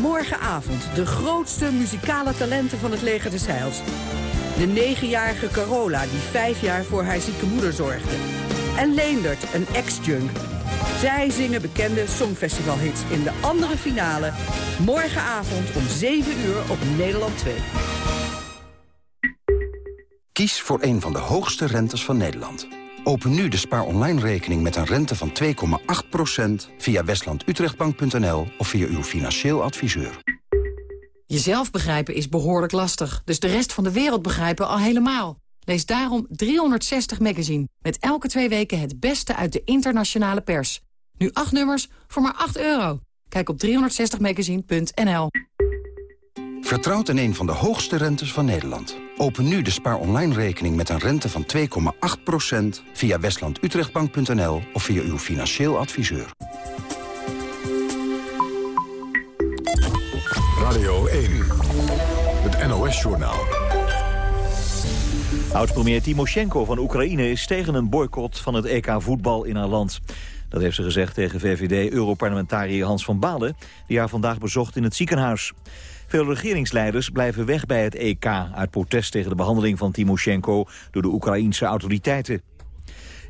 Morgenavond de grootste muzikale talenten van het leger des Heils. De negenjarige Carola die vijf jaar voor haar zieke moeder zorgde. En Leendert, een ex-junk. Zij zingen bekende songfestivalhits in de andere finale. Morgenavond om 7 uur op Nederland 2. Kies voor een van de hoogste rentes van Nederland. Open nu de Spaar Online rekening met een rente van 2,8% via westlandutrechtbank.nl of via uw financieel adviseur. Jezelf begrijpen is behoorlijk lastig, dus de rest van de wereld begrijpen al helemaal. Lees daarom 360 Magazine, met elke twee weken het beste uit de internationale pers. Nu acht nummers voor maar 8 euro. Kijk op 360magazine.nl. Vertrouwt in een van de hoogste rentes van Nederland. Open nu de Spaar Online rekening met een rente van 2,8% via westlandutrechtbank.nl of via uw financieel adviseur. Radio 1, het NOS-journaal. Oud-premier Timoshenko van Oekraïne is tegen een boycott van het EK voetbal in haar land. Dat heeft ze gezegd tegen VVD-europarlementariër Hans van Balen... die haar vandaag bezocht in het ziekenhuis. Veel regeringsleiders blijven weg bij het EK... uit protest tegen de behandeling van Timoshenko door de Oekraïense autoriteiten.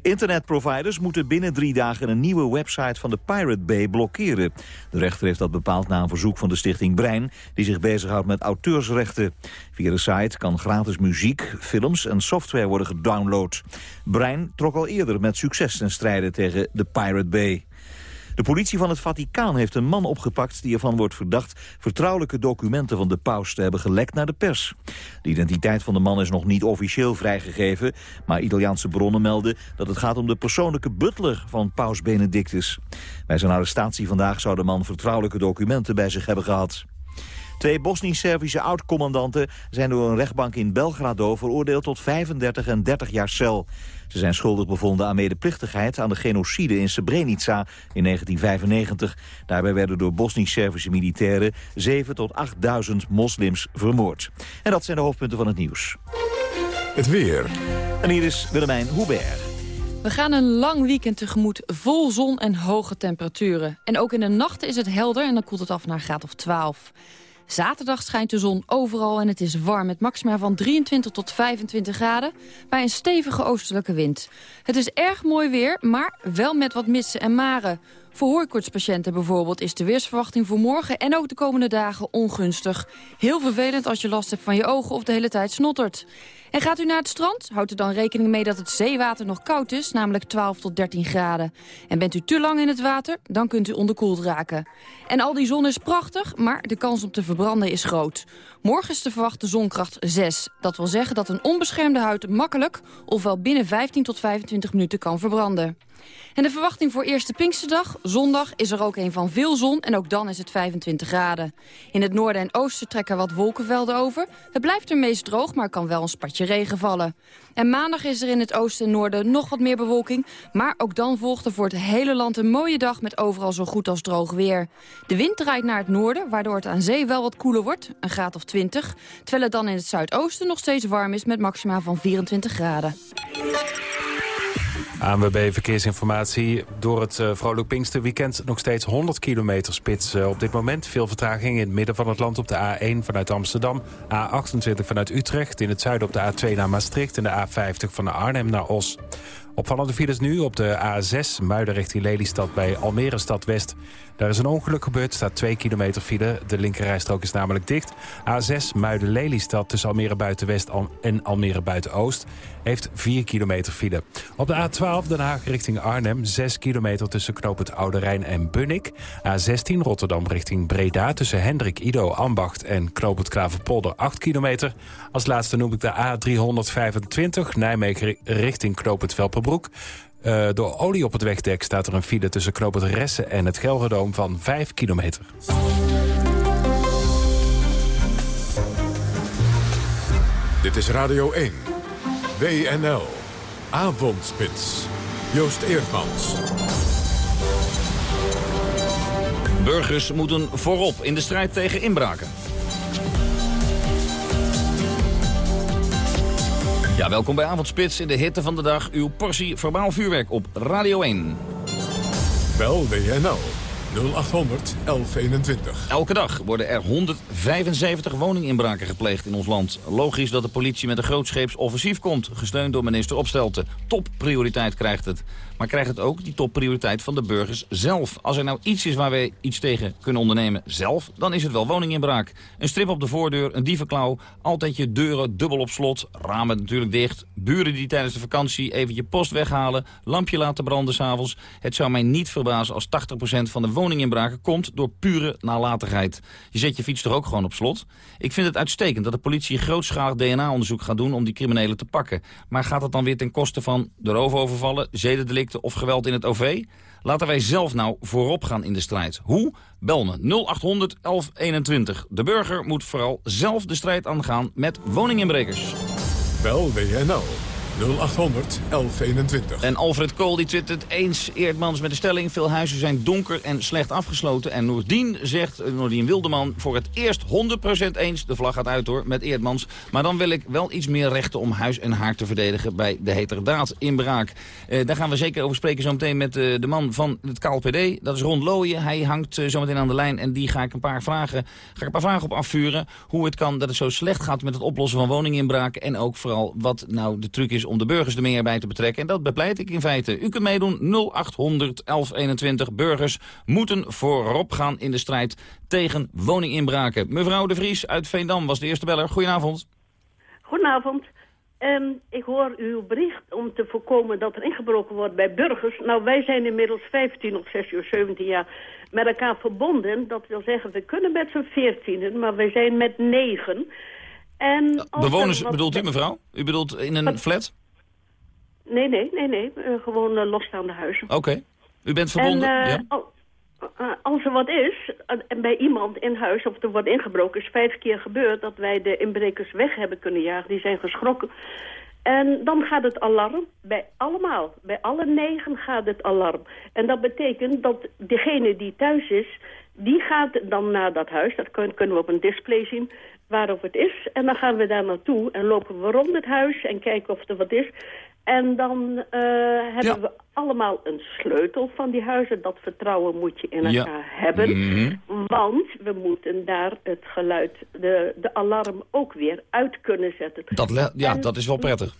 Internetproviders moeten binnen drie dagen een nieuwe website van de Pirate Bay blokkeren. De rechter heeft dat bepaald na een verzoek van de stichting Brein... die zich bezighoudt met auteursrechten. Via de site kan gratis muziek, films en software worden gedownload. Brein trok al eerder met succes ten strijde tegen de Pirate Bay. De politie van het Vaticaan heeft een man opgepakt die ervan wordt verdacht vertrouwelijke documenten van de paus te hebben gelekt naar de pers. De identiteit van de man is nog niet officieel vrijgegeven, maar Italiaanse bronnen melden dat het gaat om de persoonlijke butler van paus Benedictus. Bij zijn arrestatie vandaag zou de man vertrouwelijke documenten bij zich hebben gehad. Twee Bosnisch-Servische oud-commandanten zijn door een rechtbank in Belgrado veroordeeld tot 35 en 30 jaar cel. Ze zijn schuldig bevonden aan medeplichtigheid aan de genocide in Srebrenica in 1995. Daarbij werden door Bosnisch-Servische militairen 7 tot 8.000 moslims vermoord. En dat zijn de hoofdpunten van het nieuws. Het weer. En hier is Willemijn Hubert. We gaan een lang weekend tegemoet, vol zon en hoge temperaturen. En ook in de nachten is het helder en dan koelt het af naar een graad of 12. Zaterdag schijnt de zon overal en het is warm... met maxima van 23 tot 25 graden bij een stevige oostelijke wind. Het is erg mooi weer, maar wel met wat missen en maren. Voor hooikoortspatiënten bijvoorbeeld is de weersverwachting voor morgen... en ook de komende dagen ongunstig. Heel vervelend als je last hebt van je ogen of de hele tijd snottert. En gaat u naar het strand, houdt er dan rekening mee dat het zeewater nog koud is, namelijk 12 tot 13 graden. En bent u te lang in het water, dan kunt u onderkoeld raken. En al die zon is prachtig, maar de kans om te verbranden is groot. Morgen is de verwachte zonkracht 6. Dat wil zeggen dat een onbeschermde huid makkelijk, ofwel binnen 15 tot 25 minuten kan verbranden. En de verwachting voor eerste Pinksterdag, zondag, is er ook een van veel zon en ook dan is het 25 graden. In het noorden en oosten trekken wat wolkenvelden over. Het blijft er meest droog, maar kan wel een spatje regen vallen. En maandag is er in het oosten en noorden nog wat meer bewolking. Maar ook dan volgt er voor het hele land een mooie dag met overal zo goed als droog weer. De wind draait naar het noorden, waardoor het aan zee wel wat koeler wordt, een graad of 20. Terwijl het dan in het zuidoosten nog steeds warm is met maxima van 24 graden. ANWB Verkeersinformatie. Door het uh, vrolijk Pinksterweekend nog steeds 100 kilometer spits uh, op dit moment. Veel vertraging in het midden van het land op de A1 vanuit Amsterdam. A28 vanuit Utrecht. In het zuiden op de A2 naar Maastricht. En de A50 van Arnhem naar Os. Opvallende files nu op de A6 Muiden richting Lelystad bij Almere Stad West. Daar is een ongeluk gebeurd, staat 2 kilometer file. De linkerrijstrook is namelijk dicht. A6 Muiden-Lelystad tussen Almere Buiten-West en Almere Buiten-Oost... heeft 4 kilometer file. Op de A12 Den Haag richting Arnhem... 6 kilometer tussen knooppunt Oude Rijn en Bunnik. A16 Rotterdam richting Breda tussen Hendrik, Ido, Ambacht... en knooppunt Klaverpolder 8 kilometer. Als laatste noem ik de A325 Nijmegen richting knooppunt Velperbroek. Uh, door olie op het wegdek staat er een file tussen knooppunt Ressen en het Gelredoom van 5 kilometer. Dit is Radio 1. WNL. Avondspits. Joost Eerdmans. Burgers moeten voorop in de strijd tegen inbraken. Ja, welkom bij Avondspits in de hitte van de dag. Uw portie verbaal vuurwerk op Radio 1. Bel WNL 0800 1121. Elke dag worden er 175 woninginbraken gepleegd in ons land. Logisch dat de politie met een grootscheeps offensief komt, gesteund door minister Opstelten. Topprioriteit krijgt het. Maar krijgt het ook die topprioriteit van de burgers zelf. Als er nou iets is waar wij iets tegen kunnen ondernemen zelf, dan is het wel woninginbraak. Een strip op de voordeur, een dievenklauw, altijd je deuren dubbel op slot, ramen natuurlijk dicht, buren die tijdens de vakantie even je post weghalen, lampje laten branden s'avonds. Het zou mij niet verbazen als 80% van de woninginbraken komt door pure nalatigheid. Je zet je fiets toch ook gewoon op slot? Ik vind het uitstekend dat de politie grootschalig DNA-onderzoek gaat doen om die criminelen te pakken. Maar gaat het dan weer ten koste van de roofovervallen, of geweld in het OV? Laten wij zelf nou voorop gaan in de strijd. Hoe? Bel me 0800 1121. De burger moet vooral zelf de strijd aangaan met woninginbrekers. Bel WNL 0800 1121. En Alfred Kool die twittert eens Eerdmans met de stelling... veel huizen zijn donker en slecht afgesloten. En Noordien zegt, eh, Noordien Wildeman, voor het eerst 100% eens... de vlag gaat uit hoor, met Eerdmans. Maar dan wil ik wel iets meer rechten om huis en haar te verdedigen... bij de heterdaad inbraak. Eh, daar gaan we zeker over spreken zometeen met uh, de man van het KLPD. Dat is Ron Looyen. Hij hangt uh, zometeen aan de lijn en die ga ik een paar vragen, ga ik een paar vragen op afvuren. Hoe het kan dat het zo slecht gaat met het oplossen van woninginbraken... en ook vooral wat nou de truc is om de burgers er meer bij te betrekken. En dat bepleit ik in feite. U kunt meedoen 0800 1121. Burgers moeten voorop gaan in de strijd tegen woninginbraken. Mevrouw De Vries uit Veendam was de eerste beller. Goedenavond. Goedenavond. Um, ik hoor uw bericht om te voorkomen dat er ingebroken wordt bij burgers. Nou, wij zijn inmiddels 15 of 16 of 17 jaar met elkaar verbonden. Dat wil zeggen, we kunnen met z'n 14, maar wij zijn met 9. En Bewoners bedoelt u, mevrouw? U bedoelt in een flat? Nee, nee, nee, nee. Uh, gewoon uh, losstaande huizen. Oké. U bent verbonden? En, uh, ja. al, als er wat is, en bij iemand in huis of er wordt ingebroken... is vijf keer gebeurd dat wij de inbrekers weg hebben kunnen jagen. Die zijn geschrokken. En dan gaat het alarm bij allemaal. Bij alle negen gaat het alarm. En dat betekent dat degene die thuis is... die gaat dan naar dat huis. Dat kunnen we op een display zien waarop het is. En dan gaan we daar naartoe en lopen we rond het huis en kijken of er wat is. En dan uh, hebben we allemaal een sleutel van die huizen. Dat vertrouwen moet je in elkaar Ja. hebben. Mhm. Want we moeten daar het geluid, de, de alarm ook weer uit kunnen zetten. Dat, ja, En- dat is wel prettig.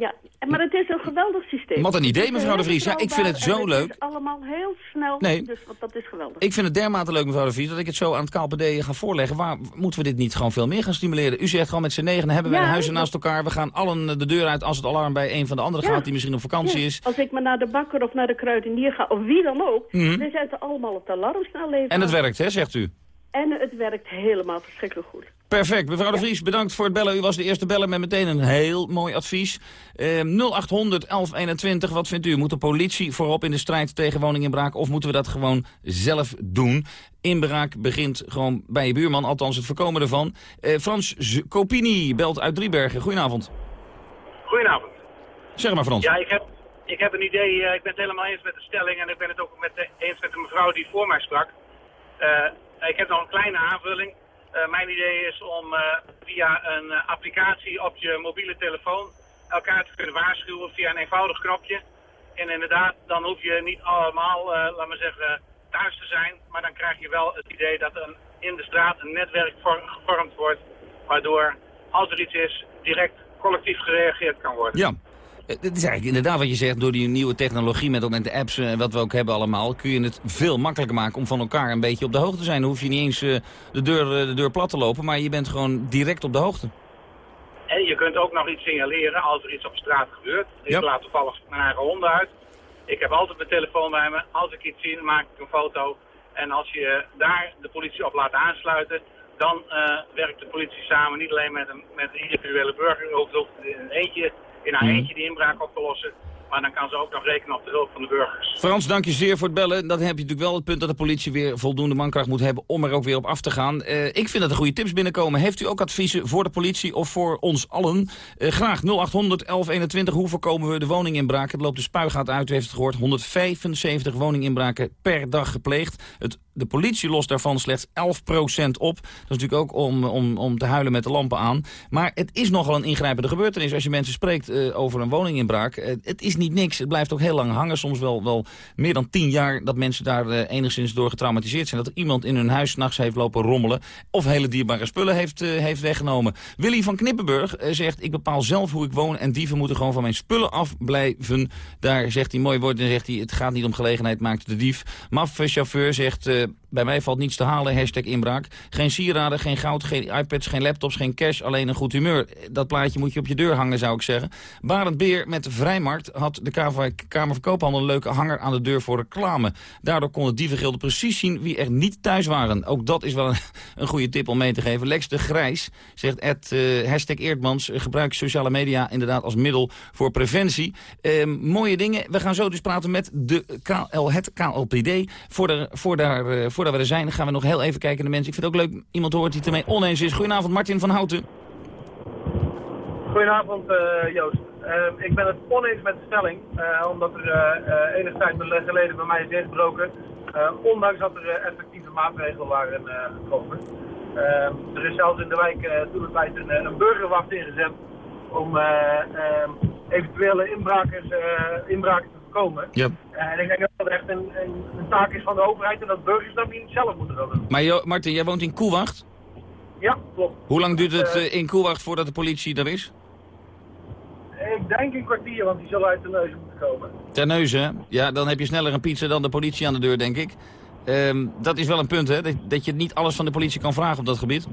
Ja, maar het is een geweldig systeem. Wat een idee, mevrouw de Vries. Ja, ik vind het zo leuk. Het is allemaal heel snel, Nee. dus dat is geweldig. Ik vind het dermate leuk, mevrouw de Vries, dat ik het zo aan het KLPD ga voorleggen. Waar moeten we dit niet gewoon veel meer gaan stimuleren? U zegt gewoon met z'n negen hebben wij Ja, huizen naast elkaar. We gaan allen de deur uit als het alarm bij een van de anderen Ja. gaat... die misschien op vakantie Ja, is. Als ik maar naar de bakker of naar de kruidenier ga, of wie dan ook... Mhm. we zetten allemaal het alarm snel even En het werkt, hè, zegt u. En het werkt helemaal verschrikkelijk goed. Perfect. Mevrouw de Vries, bedankt voor het bellen. U was de eerste beller met meteen een heel mooi advies. Eh 0800 1121, wat vindt u? Moet de politie voorop in de strijd tegen woninginbraak... of moeten we dat gewoon zelf doen? Inbraak begint gewoon bij je buurman, althans het voorkomen ervan. Eh, Frans Copini belt uit Driebergen. Goedenavond. Goedenavond. Zeg maar, Frans. Ja, ik heb, ik heb een idee. eh, ik ben het helemaal eens met de stelling en ik ben het ook met de, eens met de mevrouw die voor mij sprak. Eh, ik heb nog een kleine aanvulling. Eh, mijn idee is om eh, via een applicatie op je mobiele telefoon elkaar te kunnen waarschuwen via een eenvoudig knopje. En inderdaad, dan hoef je niet allemaal, laat maar zeggen, thuis te zijn. Maar dan krijg je wel het idee dat een, in de straat een netwerk vor- gevormd wordt. Waardoor, als er iets is, direct collectief gereageerd kan worden. Ja. Het is eigenlijk inderdaad wat je zegt, door die nieuwe technologie met, met de apps en wat we ook hebben allemaal, kun je het veel makkelijker maken om van elkaar een beetje op de hoogte te zijn. Dan hoef je niet eens de, deur, de deur plat te lopen, maar je bent gewoon direct op de hoogte. En je kunt ook nog iets signaleren als er iets op straat gebeurt. Ik Ja. laat toevallig mijn eigen honden uit. Ik heb altijd mijn telefoon bij me. Als ik iets zie, maak ik een foto. En als je daar de politie op laat aansluiten, dan eh, werkt de politie samen. Niet alleen met een, met een individuele burger, ook hoeft in een eentje, in haar Mhm. eentje die inbraak op te lossen. Maar dan kan ze ook nog rekenen op de hulp van de burgers. Frans, dank je zeer voor het bellen. Dan heb je natuurlijk wel het punt dat de politie weer voldoende mankracht moet hebben om er ook weer op af te gaan. Eh, ik vind dat er goede tips binnenkomen. Heeft u ook adviezen voor de politie of voor ons allen? Eh, graag 0800 1121. Hoe voorkomen we de woninginbraken? Het loopt de spuigaat uit, u heeft het gehoord. 175 woninginbraken per dag gepleegd. Het, de politie lost daarvan slechts 11% op. Dat is natuurlijk ook om, om, om te huilen met de lampen aan. Maar het is nogal een ingrijpende gebeurtenis als je mensen spreekt eh, over een woninginbraak. Eh, het is niet niks. Het blijft ook heel lang hangen. Soms wel, wel meer dan 10 jaar dat mensen daar eh, enigszins door getraumatiseerd zijn. Dat er iemand in hun huis s'nachts heeft lopen rommelen. Of hele dierbare spullen heeft, heeft weggenomen. Willy van Knippenburg zegt, ik bepaal zelf hoe ik woon. En dieven moeten gewoon van mijn spullen afblijven. Daar zegt hij mooi woord en zegt hij, het gaat niet om gelegenheid, maakt de dief. Maf chauffeur zegt, eh, bij mij valt niets te halen, hashtag inbraak. Geen sieraden, geen goud, geen iPads, geen laptops, geen cash, alleen een goed humeur. Dat plaatje moet je op je deur hangen, zou ik zeggen. Barend Beer met de Vrijmarkt had de Kamer van Koophandel een leuke hanger aan de deur voor reclame. Daardoor konden dievengilden precies zien wie er niet thuis waren. Ook dat is wel een, een goede tip om mee te geven. Lex de Grijs zegt, eh, hashtag Eerdmans, eh, gebruik sociale media inderdaad als middel voor preventie. Eh, mooie dingen. We gaan zo dus praten met de KL, het KLPD. Voordat, voordat, voordat we er zijn, gaan we nog heel even kijken naar mensen. Ik vind het ook leuk, iemand hoort die het ermee oneens is. Goedenavond, Martin van Houten. Goedenavond eh, Joost. Ehm, ik ben het oneens met de stelling, eh, omdat er eh, eh, enige tijd geleden bij mij is ingebroken, ondanks dat er effectieve maatregelen waren getroffen. Ehm, er is zelfs in de wijk toen de tijd een, een burgerwacht ingezet om eh, ehm, eventuele inbrakers, inbraken te voorkomen. Ja. Eh, en ik denk dat dat echt een, een, een taak is van de overheid en dat burgers dat niet zelf moeten gaan doen. Maar Jo- Martin, jij woont in Koewacht. Ja, klopt. Hoe lang duurt het eh, in Koewacht voordat de politie er is? Ik denk een kwartier, want die zullen uit de neus moeten komen. Terneuzen, hè? Ja, dan heb je sneller een pizza dan de politie aan de deur, denk ik. Ehm, dat is wel een punt, hè? Dat, dat je niet alles van de politie kan vragen op dat gebied.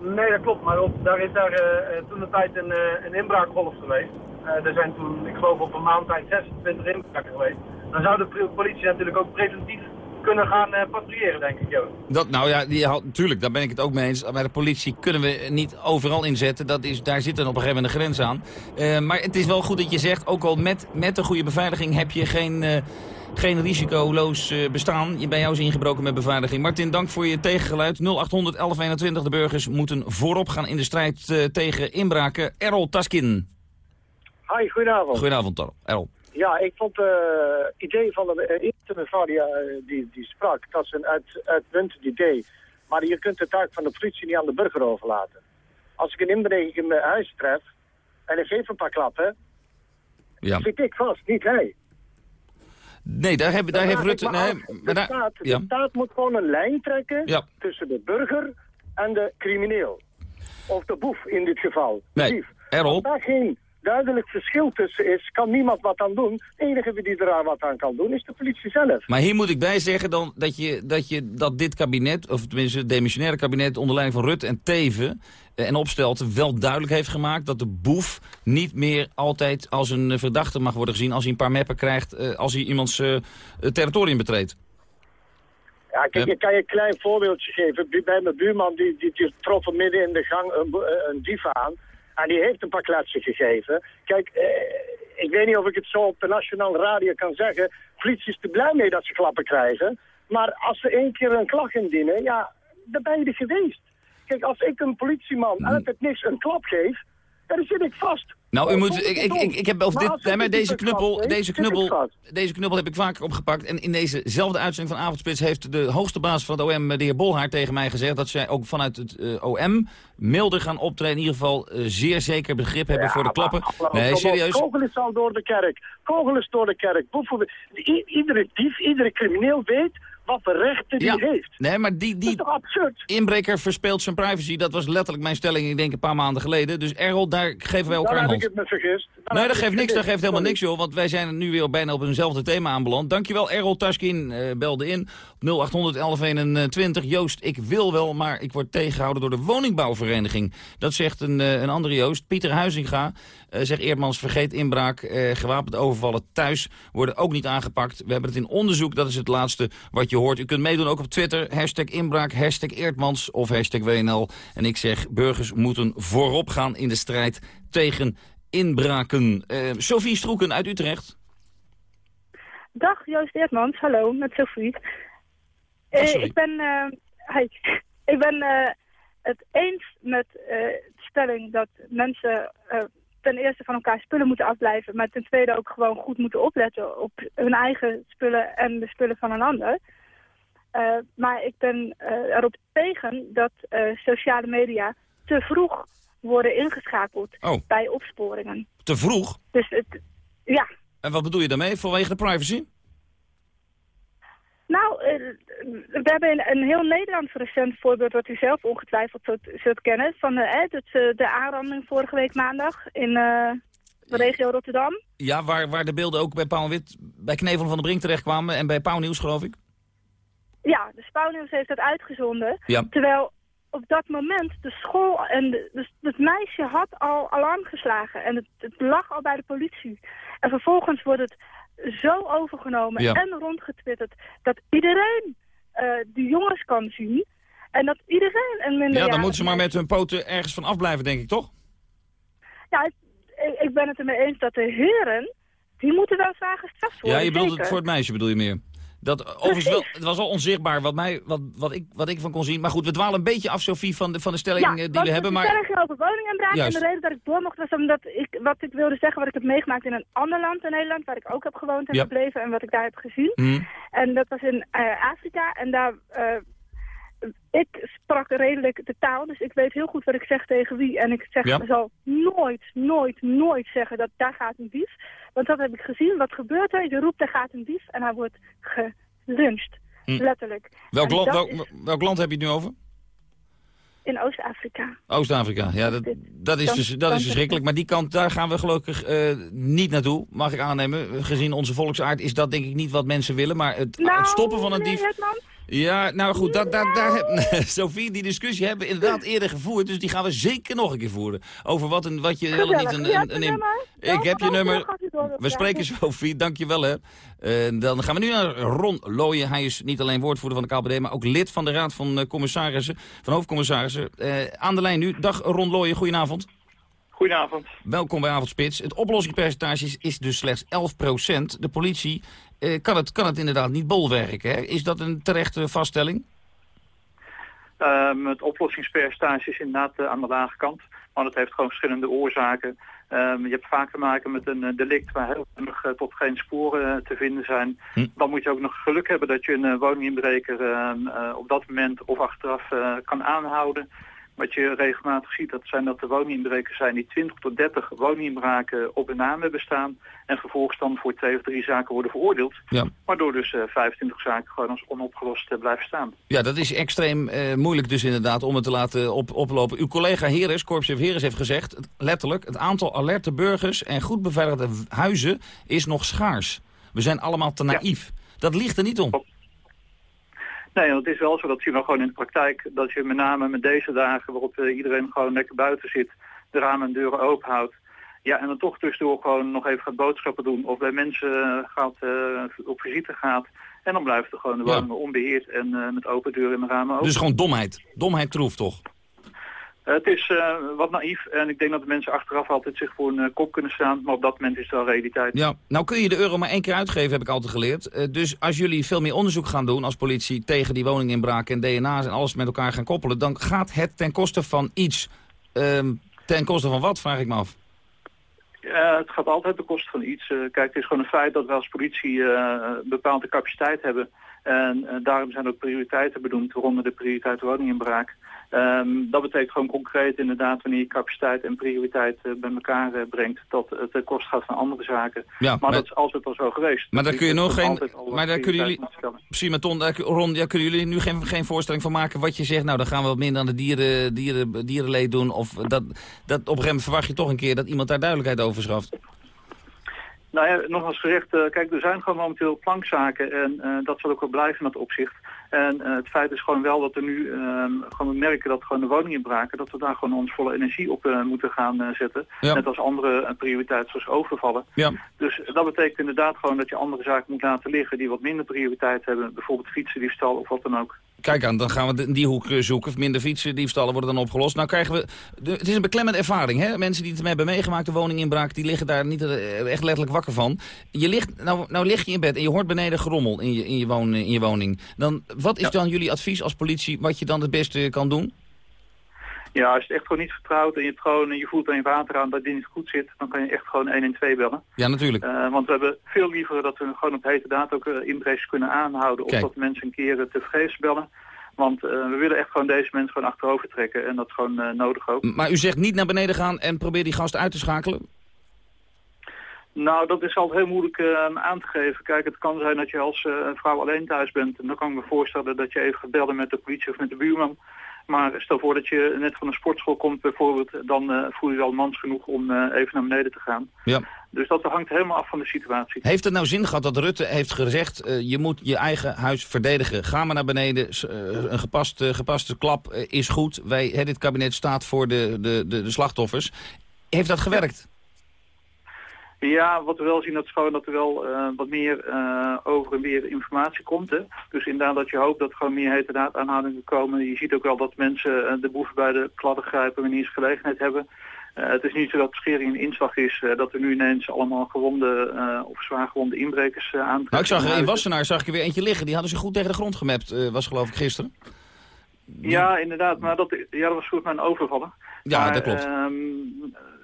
Nee, dat klopt. Maar op, daar is daar eh, eh, toen de tijd een, eh, een inbraakgolf geweest. Eh, er zijn toen, ik geloof op een maand tijd 26 inbraken geweest. Dan zou de politie natuurlijk ook preventief kunnen gaan eh, patrouilleren, denk ik, Joost. Dat, nou ja, die, had- natuurlijk, daar ben ik het ook mee eens. Bij de politie kunnen we niet overal inzetten. Dat is, daar zit dan op een gegeven moment een grens aan. Eh, maar het is wel goed dat je zegt, ook al met, met een goede beveiliging heb je geen, geen risicoloos bestaan. Je bij jou is ingebroken met beveiliging. Martin, dank voor je tegengeluid. 0800 1121. De burgers moeten voorop gaan in de strijd tegen inbraken. Errol Taskin. Hi, goedenavond. Goedenavond, Errol. Ja, ik vond het idee van de eh, eerste mevrouw die, eh, die, die sprak, dat is een uit, uitmuntend idee. Maar je kunt de taak van de politie niet aan de burger overlaten. Als ik een inbreker in mijn huis tref en ik geef een paar klappen, Ja. zit ik vast, niet hij. Nee, daar, heb, daar heeft Rutte... Nee, de, daar, staat, ja. de staat moet gewoon een lijn trekken Ja. tussen de burger en de crimineel. Of de boef in dit geval. Nee. Errol. Als daar geen duidelijk verschil tussen is, kan niemand wat aan doen. De enige die er wat aan kan doen is de politie zelf. Maar hier moet ik bij zeggen dan dat, je, dat, je, dat dit kabinet, of tenminste het demissionaire kabinet onder leiding van Rutte en Teven eh, en Opstelten wel duidelijk heeft gemaakt dat de boef niet meer altijd als een verdachte mag worden gezien als hij een paar meppen krijgt eh, als hij iemands eh, territorium betreedt. Ja, kijk, ik kan je een klein voorbeeldje geven. Bij- mijn buurman, die, die, die trof midden in de gang een, een dief aan. En die heeft een paar kletsen gegeven. Kijk, eh, ik weet niet of ik het zo op de nationale radio kan zeggen. Politie is er blij mee dat ze klappen krijgen. Maar als ze één keer een klacht indienen, ja, dan ben je er geweest. Kijk, als ik een politieman uit het niks een klap geef, dan zit ik vast. Nou, u moet, Zonder ik, ik, ik, ik heb over dit, nee, maar deze knuppel, deze knuppel, deze knuppel heb ik vaker opgepakt. En in dezezelfde uitzending van Avondspits heeft de hoogste baas van het OM, de heer Bolhaar, tegen mij gezegd dat zij ook vanuit het eh, OM milder gaan optreden. In ieder geval eh, zeer zeker begrip hebben voor de klappen. Nee, serieus. Kogel is al door de kerk. Kogel is door de kerk. Iedere dief, iedere crimineel weet rechten die heeft. Nee, maar die, die toch absurd? inbreker verspeelt zijn privacy. Dat was letterlijk mijn stelling, ik denk een paar maanden geleden. Dus Errol, daar geven wij elkaar een heb ik hand. het me vergist. Nee, dat geeft niks, dat geeft helemaal niks joh. Want wij zijn nu weer bijna op eenzelfde thema aanbeland. Dankjewel Errol Taskin, eh, belde in. Op 0800 1121. Joost, ik wil wel, maar ik word tegengehouden door de woningbouwvereniging. Dat zegt een, eh, een andere Joost. Pieter Huizinga, zegt Eerdmans, vergeet inbraak. eh, gewapend overvallen thuis worden ook niet aangepakt. We hebben het in onderzoek, dat is het laatste wat je hoort. U kunt meedoen ook op Twitter. Hashtag inbraak, hashtag Eerdmans of hashtag WNL. En ik zeg, burgers moeten voorop gaan in de strijd tegen inbraken. Eh, Sophie Stroeken uit Utrecht. Dag Joost Eertmans, hallo, met Sophie. Eh, sorry. ik ben, eh, hi. ik ben eh, het eens met eh, de stelling dat mensen eh, ten eerste van elkaar spullen moeten afblijven, maar ten tweede ook gewoon goed moeten opletten op hun eigen spullen en de spullen van een ander. Eh, maar ik ben eh, erop tegen dat eh, sociale media te vroeg worden ingeschakeld Oh. bij opsporingen. Te vroeg? Dus het, ja, En wat bedoel je daarmee? Vanwege de privacy? Nou, eh, we hebben een heel Nederlands recent voorbeeld... wat u zelf ongetwijfeld zult, kennen... van eh, dat, eh, de aanranding vorige week maandag in de regio Rotterdam. Ja, waar, waar de beelden ook bij Paul Wit, bij Knevel van de Brink terechtkwamen en bij Pauw Nieuws geloof ik. Ja, de Spouwnieuws heeft dat uitgezonden. Ja. Terwijl op dat moment de school en de, dus het meisje had al alarm geslagen. En het, het lag al bij de politie. En vervolgens wordt het zo overgenomen Ja. en rondgetwitterd... dat iedereen eh die jongens kan zien... En dat iedereen een. Ja, dan moeten ze maar met hun poten ergens van afblijven, denk ik, toch? Ja, ik, ik ben het ermee eens dat de heren, die moeten wel zwaar gestraft worden. Ja, je bedoelt het voor het meisje, bedoel je meer? Dat, overigens wel, het was wel onzichtbaar wat, mij, wat, wat, ik, wat ik van kon zien. Maar goed, we dwalen een beetje af, Sophie, van de, van de stelling eh, die we hebben. Maar stelling over woninginbraak. Juist. En de reden dat ik door mocht was omdat ik, wat ik wilde zeggen, wat ik heb meegemaakt in een ander land in Nederland, waar ik ook heb gewoond en Ja. gebleven en wat ik daar heb gezien. Hm. En dat was in eh, Afrika en daar, eh, ik sprak redelijk de taal, dus ik weet heel goed wat ik zeg tegen wie. En ik zeg, Ja. zal nooit, nooit, nooit zeggen dat daar gaat een dief. Want dat heb ik gezien. Wat gebeurt er? Je roept, daar gaat een dief en hij wordt geluncht. Hm. Letterlijk. welk, land, welk, is welk land heb je het nu over? in Oost-Afrika. Oost-Afrika, ja, dat, dat, is dus, dat is verschrikkelijk. Maar die kant, daar gaan we gelukkig eh, niet naartoe, mag ik aannemen. Gezien onze volksaard is dat denk ik niet wat mensen willen. Maar het, Nou, het stoppen van een dief... Ja, nou goed, dat, dat, daar heb, Sophie, die discussie hebben we inderdaad eerder gevoerd. Dus die gaan we zeker nog een keer voeren. Over wat, een, wat je wel en niet een... Een, een, ik heb je nummer. We spreken Sophie, dankjewel hè. Eh, dan gaan we nu naar Ron Looyen. Hij is niet alleen woordvoerder van de KBD, maar ook lid van de Raad van eh, Commissarissen, van Hoofdcommissarissen. Eh, aan de lijn nu. Dag Ron Looyen, goedenavond. Goedenavond. Welkom bij Avondspits. Het oplossingspercentage is, is dus slechts 11% De politie kan, het, kan het inderdaad niet bolwerken. Hè? Is dat een terechte vaststelling? Ehm, het oplossingspercentage is inderdaad eh, aan de lage kant. Maar dat heeft gewoon verschillende oorzaken. Ehm, je hebt vaak te maken met een eh, delict waar heel weinig eh, tot geen sporen eh, te vinden zijn. Hm. Dan moet je ook nog geluk hebben dat je een eh, woninginbreker ehm, eh, op dat moment of achteraf eh, kan aanhouden. Wat je regelmatig ziet, dat zijn dat de woninginbrekers zijn die 20 tot 30 woninginbraken op hun naam hebben staan. En vervolgens dan voor twee of drie zaken worden veroordeeld. Ja. Waardoor dus eh, 25 zaken gewoon als onopgelost eh, blijven staan. Ja, dat is extreem eh, moeilijk dus inderdaad om het te laten op, oplopen. Uw collega Heres, korpschef Heres, heeft gezegd... letterlijk, het aantal alerte burgers en goed beveiligde huizen is nog schaars. We zijn allemaal te naïef. Dat ligt er niet om. Nee, want het is wel zo, dat zien we gewoon in de praktijk, dat je met name met deze dagen waarop eh, iedereen gewoon lekker buiten zit, de ramen en deuren open houdt. Ja, en dan toch tussendoor gewoon nog even gaat boodschappen doen of bij mensen eh, gaat, eh, op visite gaat. En dan blijft er gewoon de Ja. woning onbeheerd en met open deuren en ramen open. Dus gewoon domheid. Domheid troef toch? Eh, het is eh, wat naïef en ik denk dat de mensen achteraf altijd zich voor een eh, kop kunnen staan, maar op dat moment is het wel realiteit. Ja, nou kun je de euro maar één keer uitgeven, heb ik altijd geleerd. Dus als jullie veel meer onderzoek gaan doen als politie tegen die woninginbraken en DNA's en alles met elkaar gaan koppelen, dan gaat het ten koste van iets. Ehm, ten koste van wat, vraag ik me af. Ja, het gaat altijd ten koste van iets. Kijk, het is gewoon een feit dat we als politie een bepaalde capaciteit hebben. En daarom zijn ook prioriteiten benoemd, waaronder de prioriteit woninginbraak. Um, dat betekent gewoon concreet inderdaad wanneer je capaciteit en prioriteit uh, bij elkaar uh, brengt, dat het ten koste gaat van andere zaken. Ja, maar, maar, dat is altijd al zo geweest. Maar daar kun je nog geen. eh, Maar daar kunnen jullie. Precies, maar Ton, daar, Ron, daar kunnen jullie nu geen, geen voorstelling van maken wat je zegt. Nou, dan gaan we wat minder aan de dieren, dieren, dierenleed doen. Of dat, dat op een gegeven moment verwacht je toch een keer dat iemand daar duidelijkheid over schaft. Nou ja, nogmaals gezegd, uh, kijk, er zijn gewoon momenteel plankzaken en uh, dat zal ook wel blijven in dat opzicht. En uh, het feit is gewoon wel dat we nu gewoon merken dat gewoon de woninginbraken, dat we daar gewoon ons volle energie op moeten gaan zetten. Ja. Net als andere prioriteiten zoals overvallen. Ja. Dus dat betekent inderdaad gewoon dat je andere zaken moet laten liggen die wat minder prioriteit hebben. Bijvoorbeeld fietsendiefstal of wat dan ook. Kijk aan, dan gaan we in die hoek zoeken. Minder fietsen, diefstallen worden dan opgelost. Nou krijgen we... De, het is een beklemmende ervaring, hè? Mensen die het hebben meegemaakt, de woninginbraak, die liggen daar niet echt letterlijk wakker van. Je ligt, nou, nou lig je in bed en je hoort beneden gerommel in je, in je, woon, in je woning. Dan, wat is ja. dan jullie advies als politie, wat je dan het beste kan doen? Ja, als je het echt gewoon niet vertrouwt en je, het gewoon, je voelt aan je water aan dat dit niet goed zit, dan kan je echt gewoon 112 bellen. Ja, natuurlijk. Uh, want we hebben veel liever dat we gewoon op hete daad ook uh, inbrekers kunnen aanhouden. Kijk. Of dat mensen een keer uh, te vergeefs bellen. Want uh, we willen echt gewoon deze mensen gewoon achterover trekken. En dat is gewoon uh, nodig ook. Maar u zegt niet naar beneden gaan en probeer die gast uit te schakelen? Nou, dat is altijd heel moeilijk uh, aan te geven. Kijk, het kan zijn dat je als uh, vrouw alleen thuis bent. En dan kan ik me voorstellen dat je even gaat bellen met de politie of met de buurman. Maar stel voor dat je net van een sportschool komt bijvoorbeeld. Dan uh, voel je wel mans genoeg om even naar beneden te gaan. Ja. Dus dat hangt helemaal af van de situatie. Heeft het nou zin gehad dat Rutte heeft gezegd... Uh, je moet je eigen huis verdedigen. Ga maar naar beneden. Een gepaste, gepaste klap is goed. Wij, hè, dit kabinet staat voor de, de, de, de slachtoffers. Heeft dat gewerkt? Ja, wat we wel zien dat is gewoon dat er wel uh, wat meer uh, over en weer informatie komt. Hè? Dus inderdaad dat je hoopt dat er gewoon meer heterdaad aanhoudingen komen. Je ziet ook wel dat mensen uh, de boeven bij de kladden grijpen wanneer ze gelegenheid hebben. Het is niet zo dat schering een inslag is, dat er nu ineens allemaal gewonde of zwaar gewonde inbrekers uh, aantrekken. Nou, ik zag er in Wassenaar zag ik er weer eentje liggen. Die hadden ze goed tegen de grond gemapt, was geloof ik gisteren. Ja, inderdaad. Maar dat, ja, dat was goed met een overvallen. Ja, maar, dat klopt.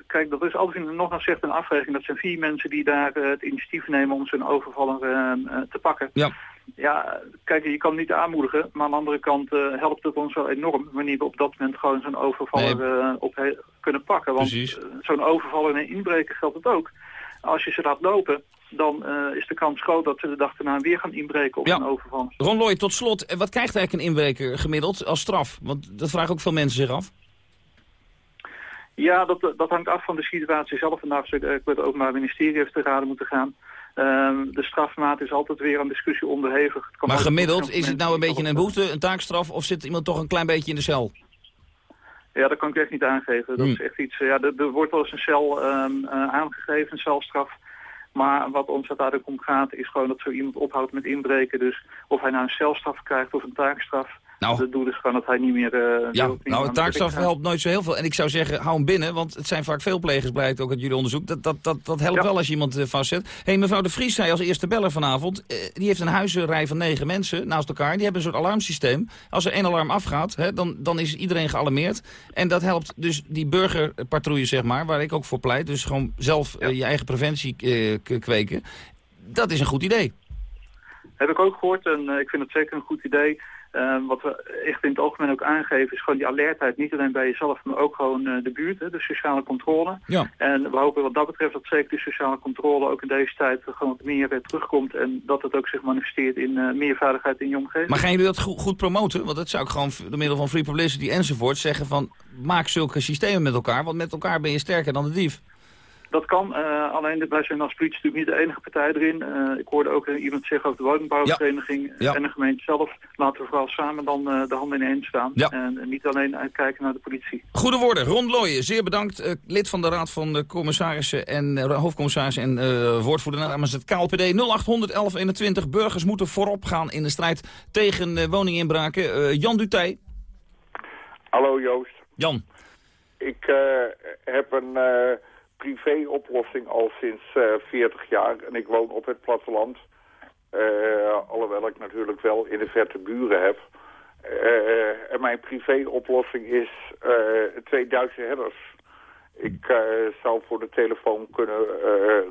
Kijk, dat is altijd nog een zegt een afweging. Dat zijn vier mensen die daar het initiatief nemen om zijn overvaller te pakken. Ja. Ja, kijk, je kan niet aanmoedigen, maar aan de andere kant uh, helpt het ons wel enorm wanneer we op dat moment gewoon zo'n overvaller nee. op kunnen pakken. Want zo'n overvaller en inbreker geldt het ook. Als je ze laat lopen, dan is de kans groot dat ze de dag daarna weer gaan inbreken op ja. een overval. Ron Looy, tot slot, wat krijgt eigenlijk een inbreker gemiddeld als straf? Want dat vragen ook veel mensen zich af. Ja, dat, dat hangt af van de situatie zelf. Vandaag ik met het Openbaar Ministerie heeft te raden moeten gaan. Um, de strafmaat is altijd weer aan discussie onderhevig. Het kan maar gemiddeld, is het nou een beetje een boete, een taakstraf... of zit iemand toch een klein beetje in de cel? Ja, dat kan ik echt niet aangeven. Dat Hmm. is echt iets... Ja, er, er wordt wel eens een cel um, uh, aangegeven, een celstraf. Maar wat ons uiteindelijk om gaat, is gewoon dat zo iemand ophoudt met inbreken. Dus of hij nou een celstraf krijgt of een taakstraf... Nou. Het doel is gewoon dat hij niet meer... Uh, ja, nou, een taakstraf helpt nooit zo heel veel. En ik zou zeggen, hou hem binnen, want het zijn vaak veel plegers, blijkt ook uit jullie onderzoek. Dat, dat, dat, dat helpt ja. wel als je iemand uh, vastzet. Hé, hey, mevrouw de Vries zei als eerste beller vanavond, uh, die heeft een huizenrij van negen mensen naast elkaar. Die hebben een soort alarmsysteem. Als er één alarm afgaat, hè, dan, dan is iedereen gealarmeerd. En dat helpt dus die burgerpatrouille, zeg maar, waar ik ook voor pleit. Dus gewoon zelf ja. je eigen preventie kweken. Dat is een goed idee. Heb ik ook gehoord en ik vind het zeker een goed idee. Uh, wat we echt in het algemeen ook aangeven is gewoon die alertheid. Niet alleen bij jezelf, maar ook gewoon uh, de buurt, hè, de sociale controle. Ja. En we hopen wat dat betreft dat zeker de sociale controle ook in deze tijd gewoon wat meer uh, terugkomt. En dat het ook zich manifesteert in meer veiligheid in je omgeving. Maar gaan jullie dat goed, goed promoten? Want dat zou ik gewoon door middel van free publicity enzovoort zeggen van maak zulke systemen met elkaar. Want met elkaar ben je sterker dan de dief. Dat kan, uh, alleen wij zijn als politie natuurlijk niet de enige partij erin. Uh, ik hoorde ook uh, iemand zeggen over de woningbouwvereniging ja. En de gemeente zelf. Laten we vooral samen dan de handen ineen staan. Ja. En niet alleen kijken naar de politie. Goede woorden. Ron Looyen, zeer bedankt. lid van de Raad van de Commissarissen en hoofdcommissarissen en woordvoerder namens het KLPD 0800 1121. Burgers moeten voorop gaan in de strijd tegen woninginbraken. Jan Dutey. Hallo Joost. Jan. Ik heb een privéoplossing al sinds uh, 40 jaar en ik woon op het platteland. Uh, alhoewel ik natuurlijk wel in de verte buren heb. Uh, en mijn privéoplossing is 2000 headers. Ik zou voor de telefoon kunnen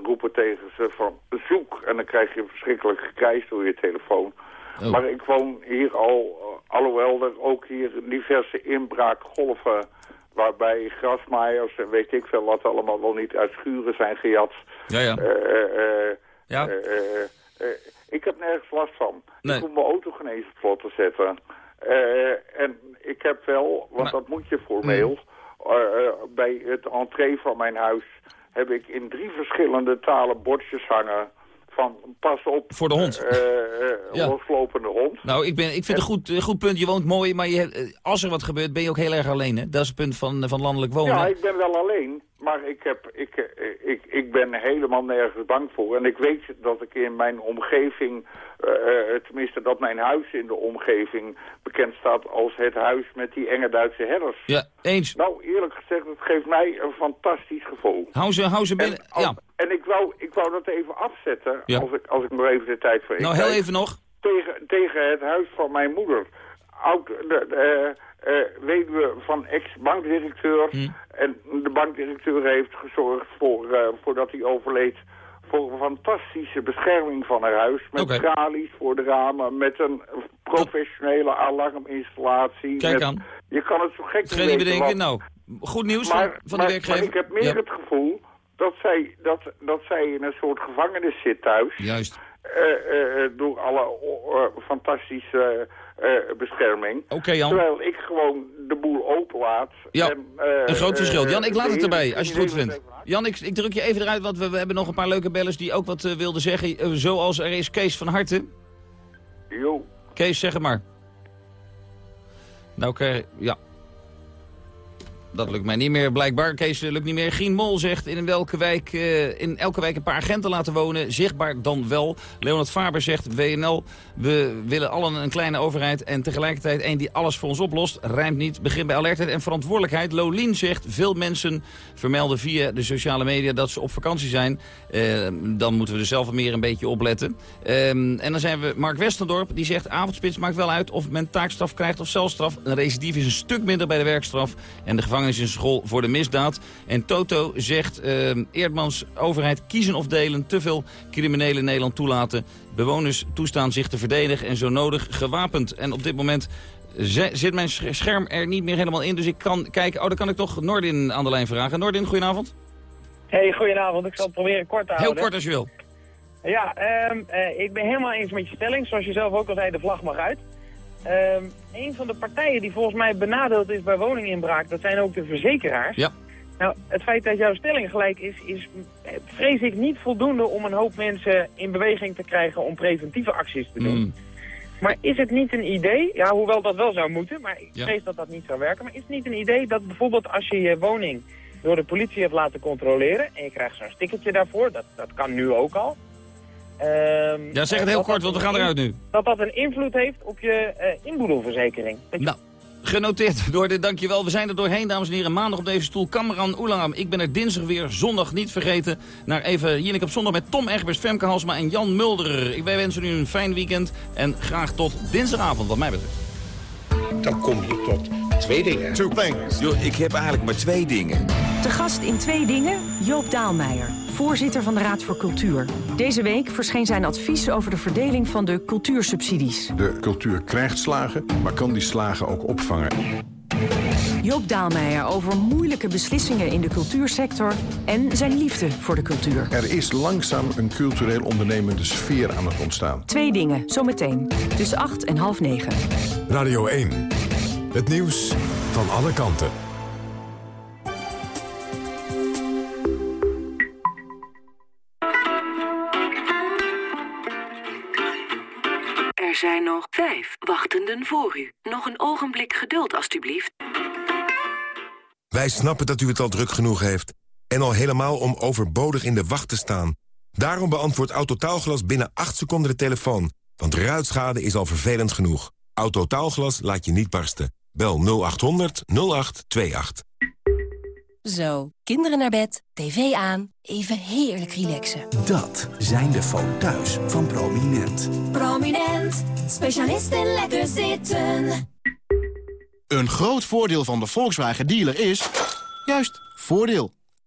roepen tegen ze van zoek. En dan krijg je een verschrikkelijk gekrijs door je telefoon. Oh. Maar ik woon hier al, eh, alhoewel er ook hier diverse inbraakgolven... waarbij grasmaaiers en weet ik veel wat allemaal wel niet uit schuren zijn gejat. Ja, ja. Eh, eh, Ja. eh, ik heb nergens last van. Nee. Ik hoef mijn auto geen eens op slot te zetten. En ik heb wel, want dat moet je formeel... eh, bij het entree van mijn huis heb ik in drie verschillende talen bordjes hangen... van pas op... Voor de hond. eh, eh, Ja. loslopende hond. Nou, ik, ben, ik vind het een goed, goed punt. Je woont mooi, maar je, eh, als er wat gebeurt ben je ook heel erg alleen. Hè? Dat is het punt van, van landelijk wonen. Ja, ik ben wel alleen, maar ik, heb, ik, eh, ik, ik ben helemaal nergens bang voor. En ik weet dat ik in mijn omgeving, eh, eh, tenminste dat mijn huis in de omgeving bekend staat als het huis met die enge Duitse herders. Ja, eens. Nou, eerlijk gezegd, het geeft mij een fantastisch gevoel. Hou ze, hou ze binnen. En, ja. en ik, wou, ik wou dat even afzetten, Ja. als, ik, als ik nog even de tijd voor Nou, ik heel even nog. Tegen, tegen het huis van mijn moeder. Oud, eh, eh, weduwe van ex-bankdirecteur. Hm. En de bankdirecteur heeft gezorgd voor, eh, voordat hij overleed... voor een fantastische bescherming van haar huis. Met Oké. tralies voor de ramen. Met een professionele alarminstallatie. Kijk met- aan. Je kan het zo gek niet weten bedenken. Nou, goed nieuws maar, van, van de werkgever. Maar ik heb meer Ja. het gevoel dat zij, dat, dat zij in een soort gevangenis zit thuis. Juist. Door alle fantastische bescherming. Oké, Jan. Terwijl ik gewoon de boel openlaat. Ja, en, eh, een groot verschil. eh, Jan, ik laat het erbij, als je het goed vindt. Jan, ik, ik druk je even eruit, want we, we hebben nog een paar leuke bellers... die ook wat eh, wilden zeggen. Eh, zoals er is Kees van Harten. Jo. Kees, zeg het maar. Nou, oké, ja. Dat lukt mij niet meer, blijkbaar. Kees, lukt niet meer. Gien Mol zegt in welke wijk, eh, in elke wijk een paar agenten laten wonen. Zichtbaar dan wel. Leonard Faber zegt, WNL, we willen allen een kleine overheid... en tegelijkertijd één die alles voor ons oplost. Rijmt niet, begin bij alertheid en verantwoordelijkheid. Lolien zegt, veel mensen vermelden via de sociale media dat ze op vakantie zijn. Eh, dan moeten we er zelf meer een beetje op letten. Ehm, en dan zijn we Mark Westendorp, die zegt... avondspits maakt wel uit of men taakstraf krijgt of celstraf. Een recidief is een stuk minder bij de werkstraf. En de gevangenis is een school voor de misdaad. En Toto zegt... ehm Eerdmans overheid kiezen of delen. Te veel criminelen in Nederland toelaten. Bewoners toestaan zich te verdedigen en zo nodig gewapend. En op dit moment... zi- Zit mijn sch- scherm er niet meer helemaal in, dus ik kan kijken... Oh, dan kan ik toch Nordin aan de lijn vragen. Nordin, goedenavond. Hey, goedenavond. Ik zal het proberen kort te Heel houden. kort als je wil. Ja, ehm, eh, ik ben helemaal eens met je stelling. Zoals je zelf ook al zei, de vlag mag uit. Ehm een van de partijen die volgens mij benadeeld is bij woninginbraak, dat zijn ook de verzekeraars. Ja. Nou, het feit dat jouw stelling gelijk is, is eh, vrees ik niet voldoende om een hoop mensen in beweging te krijgen om preventieve acties te doen. Mm. Maar is het niet een idee, ja, hoewel dat wel zou moeten, maar ik Ja. vrees dat dat niet zou werken, maar is het niet een idee dat bijvoorbeeld als je je woning door de politie hebt laten controleren en je krijgt zo'n stickertje daarvoor, dat, dat kan nu ook al. Ehm, Ja, zeg het eh, heel dat kort, want we gaan eruit nu. Dat dat een invloed heeft op je eh inboedelverzekering. Je- Nou, genoteerd door de dankjewel. We zijn er doorheen, dames en heren. Maandag op deze stoel, Kamran Oelangam. Ik ben er dinsdag weer, zondag niet vergeten. Naar even Jinek op zondag met Tom Egbers, Femke Halsma en Jan Mulder. Ik, wij wensen u een fijn weekend en graag tot dinsdagavond, wat mij betreft. Dan kom je tot twee dingen. Two things. Yo, ik heb eigenlijk maar twee dingen. Te gast in twee dingen, Joop Daalmeijer, voorzitter van de Raad voor Cultuur. Deze week verscheen zijn advies over de verdeling van de cultuursubsidies. De cultuur krijgt slagen, maar kan die slagen ook opvangen. Joop Daalmeijer over moeilijke beslissingen in de cultuursector en zijn liefde voor de cultuur. Er is langzaam een cultureel ondernemende sfeer aan het ontstaan. Twee dingen, zometeen. Tussen acht en half negen. Radio 1. Het nieuws van alle kanten. Er zijn nog vijf wachtenden voor u. Nog een ogenblik geduld, alstublieft. Wij snappen dat u het al druk genoeg heeft. En al helemaal om overbodig in de wacht te staan. Daarom beantwoordt Autotaalglas binnen 8 seconden de telefoon. Want ruitschade is al vervelend genoeg. Autotaalglas laat je niet barsten. Bel 0800 0828. Zo, kinderen naar bed, tv aan, even heerlijk relaxen. Dat zijn de foto's van Prominent. Prominent, specialist in lekker zitten. Een groot voordeel van de Volkswagen dealer is... juist, voordeel.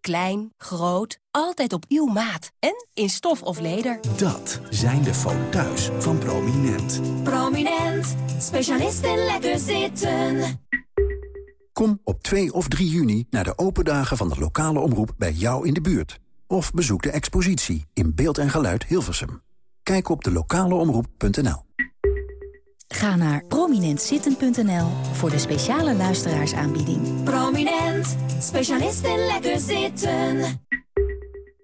Klein, groot, altijd op uw maat. En in stof of leder. Dat zijn de foto's van Prominent. Prominent, specialist in lekker zitten. Kom op 2 of 3 juni naar de open dagen van de lokale omroep bij jou in de buurt. Of bezoek de expositie in beeld en geluid Hilversum. Kijk op de lokaleomroep.nl. Ga naar prominentzitten.nl voor de speciale luisteraarsaanbieding. Prominent, specialist in lekker zitten.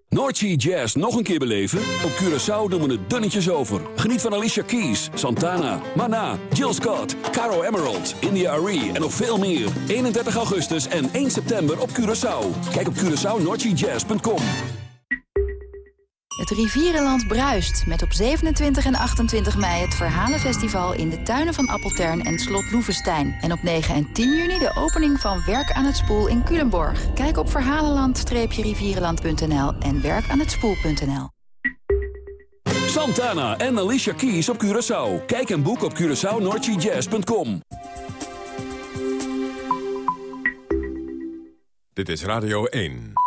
Noordsea Jazz nog een keer beleven? Op Curaçao doen we het dunnetjes over. Geniet van Alicia Keys, Santana, Mana, Jill Scott, Caro Emerald, India Arie en nog veel meer. 31 augustus en 1 september op Curaçao. Kijk op CuraçaoNoordseaJazz.com. Het Rivierenland bruist met op 27 en 28 mei het Verhalenfestival in de tuinen van Appeltern en Slot Loevestein. En op 9 en 10 juni de opening van Werk aan het Spoel in Culemborg. Kijk op verhalenland-rivierenland.nl en werkaanhetspoel.nl. Santana en Alicia Keys op Curaçao. Kijk en boek op CuraçaoNoordseaJazz.com. Dit is Radio 1.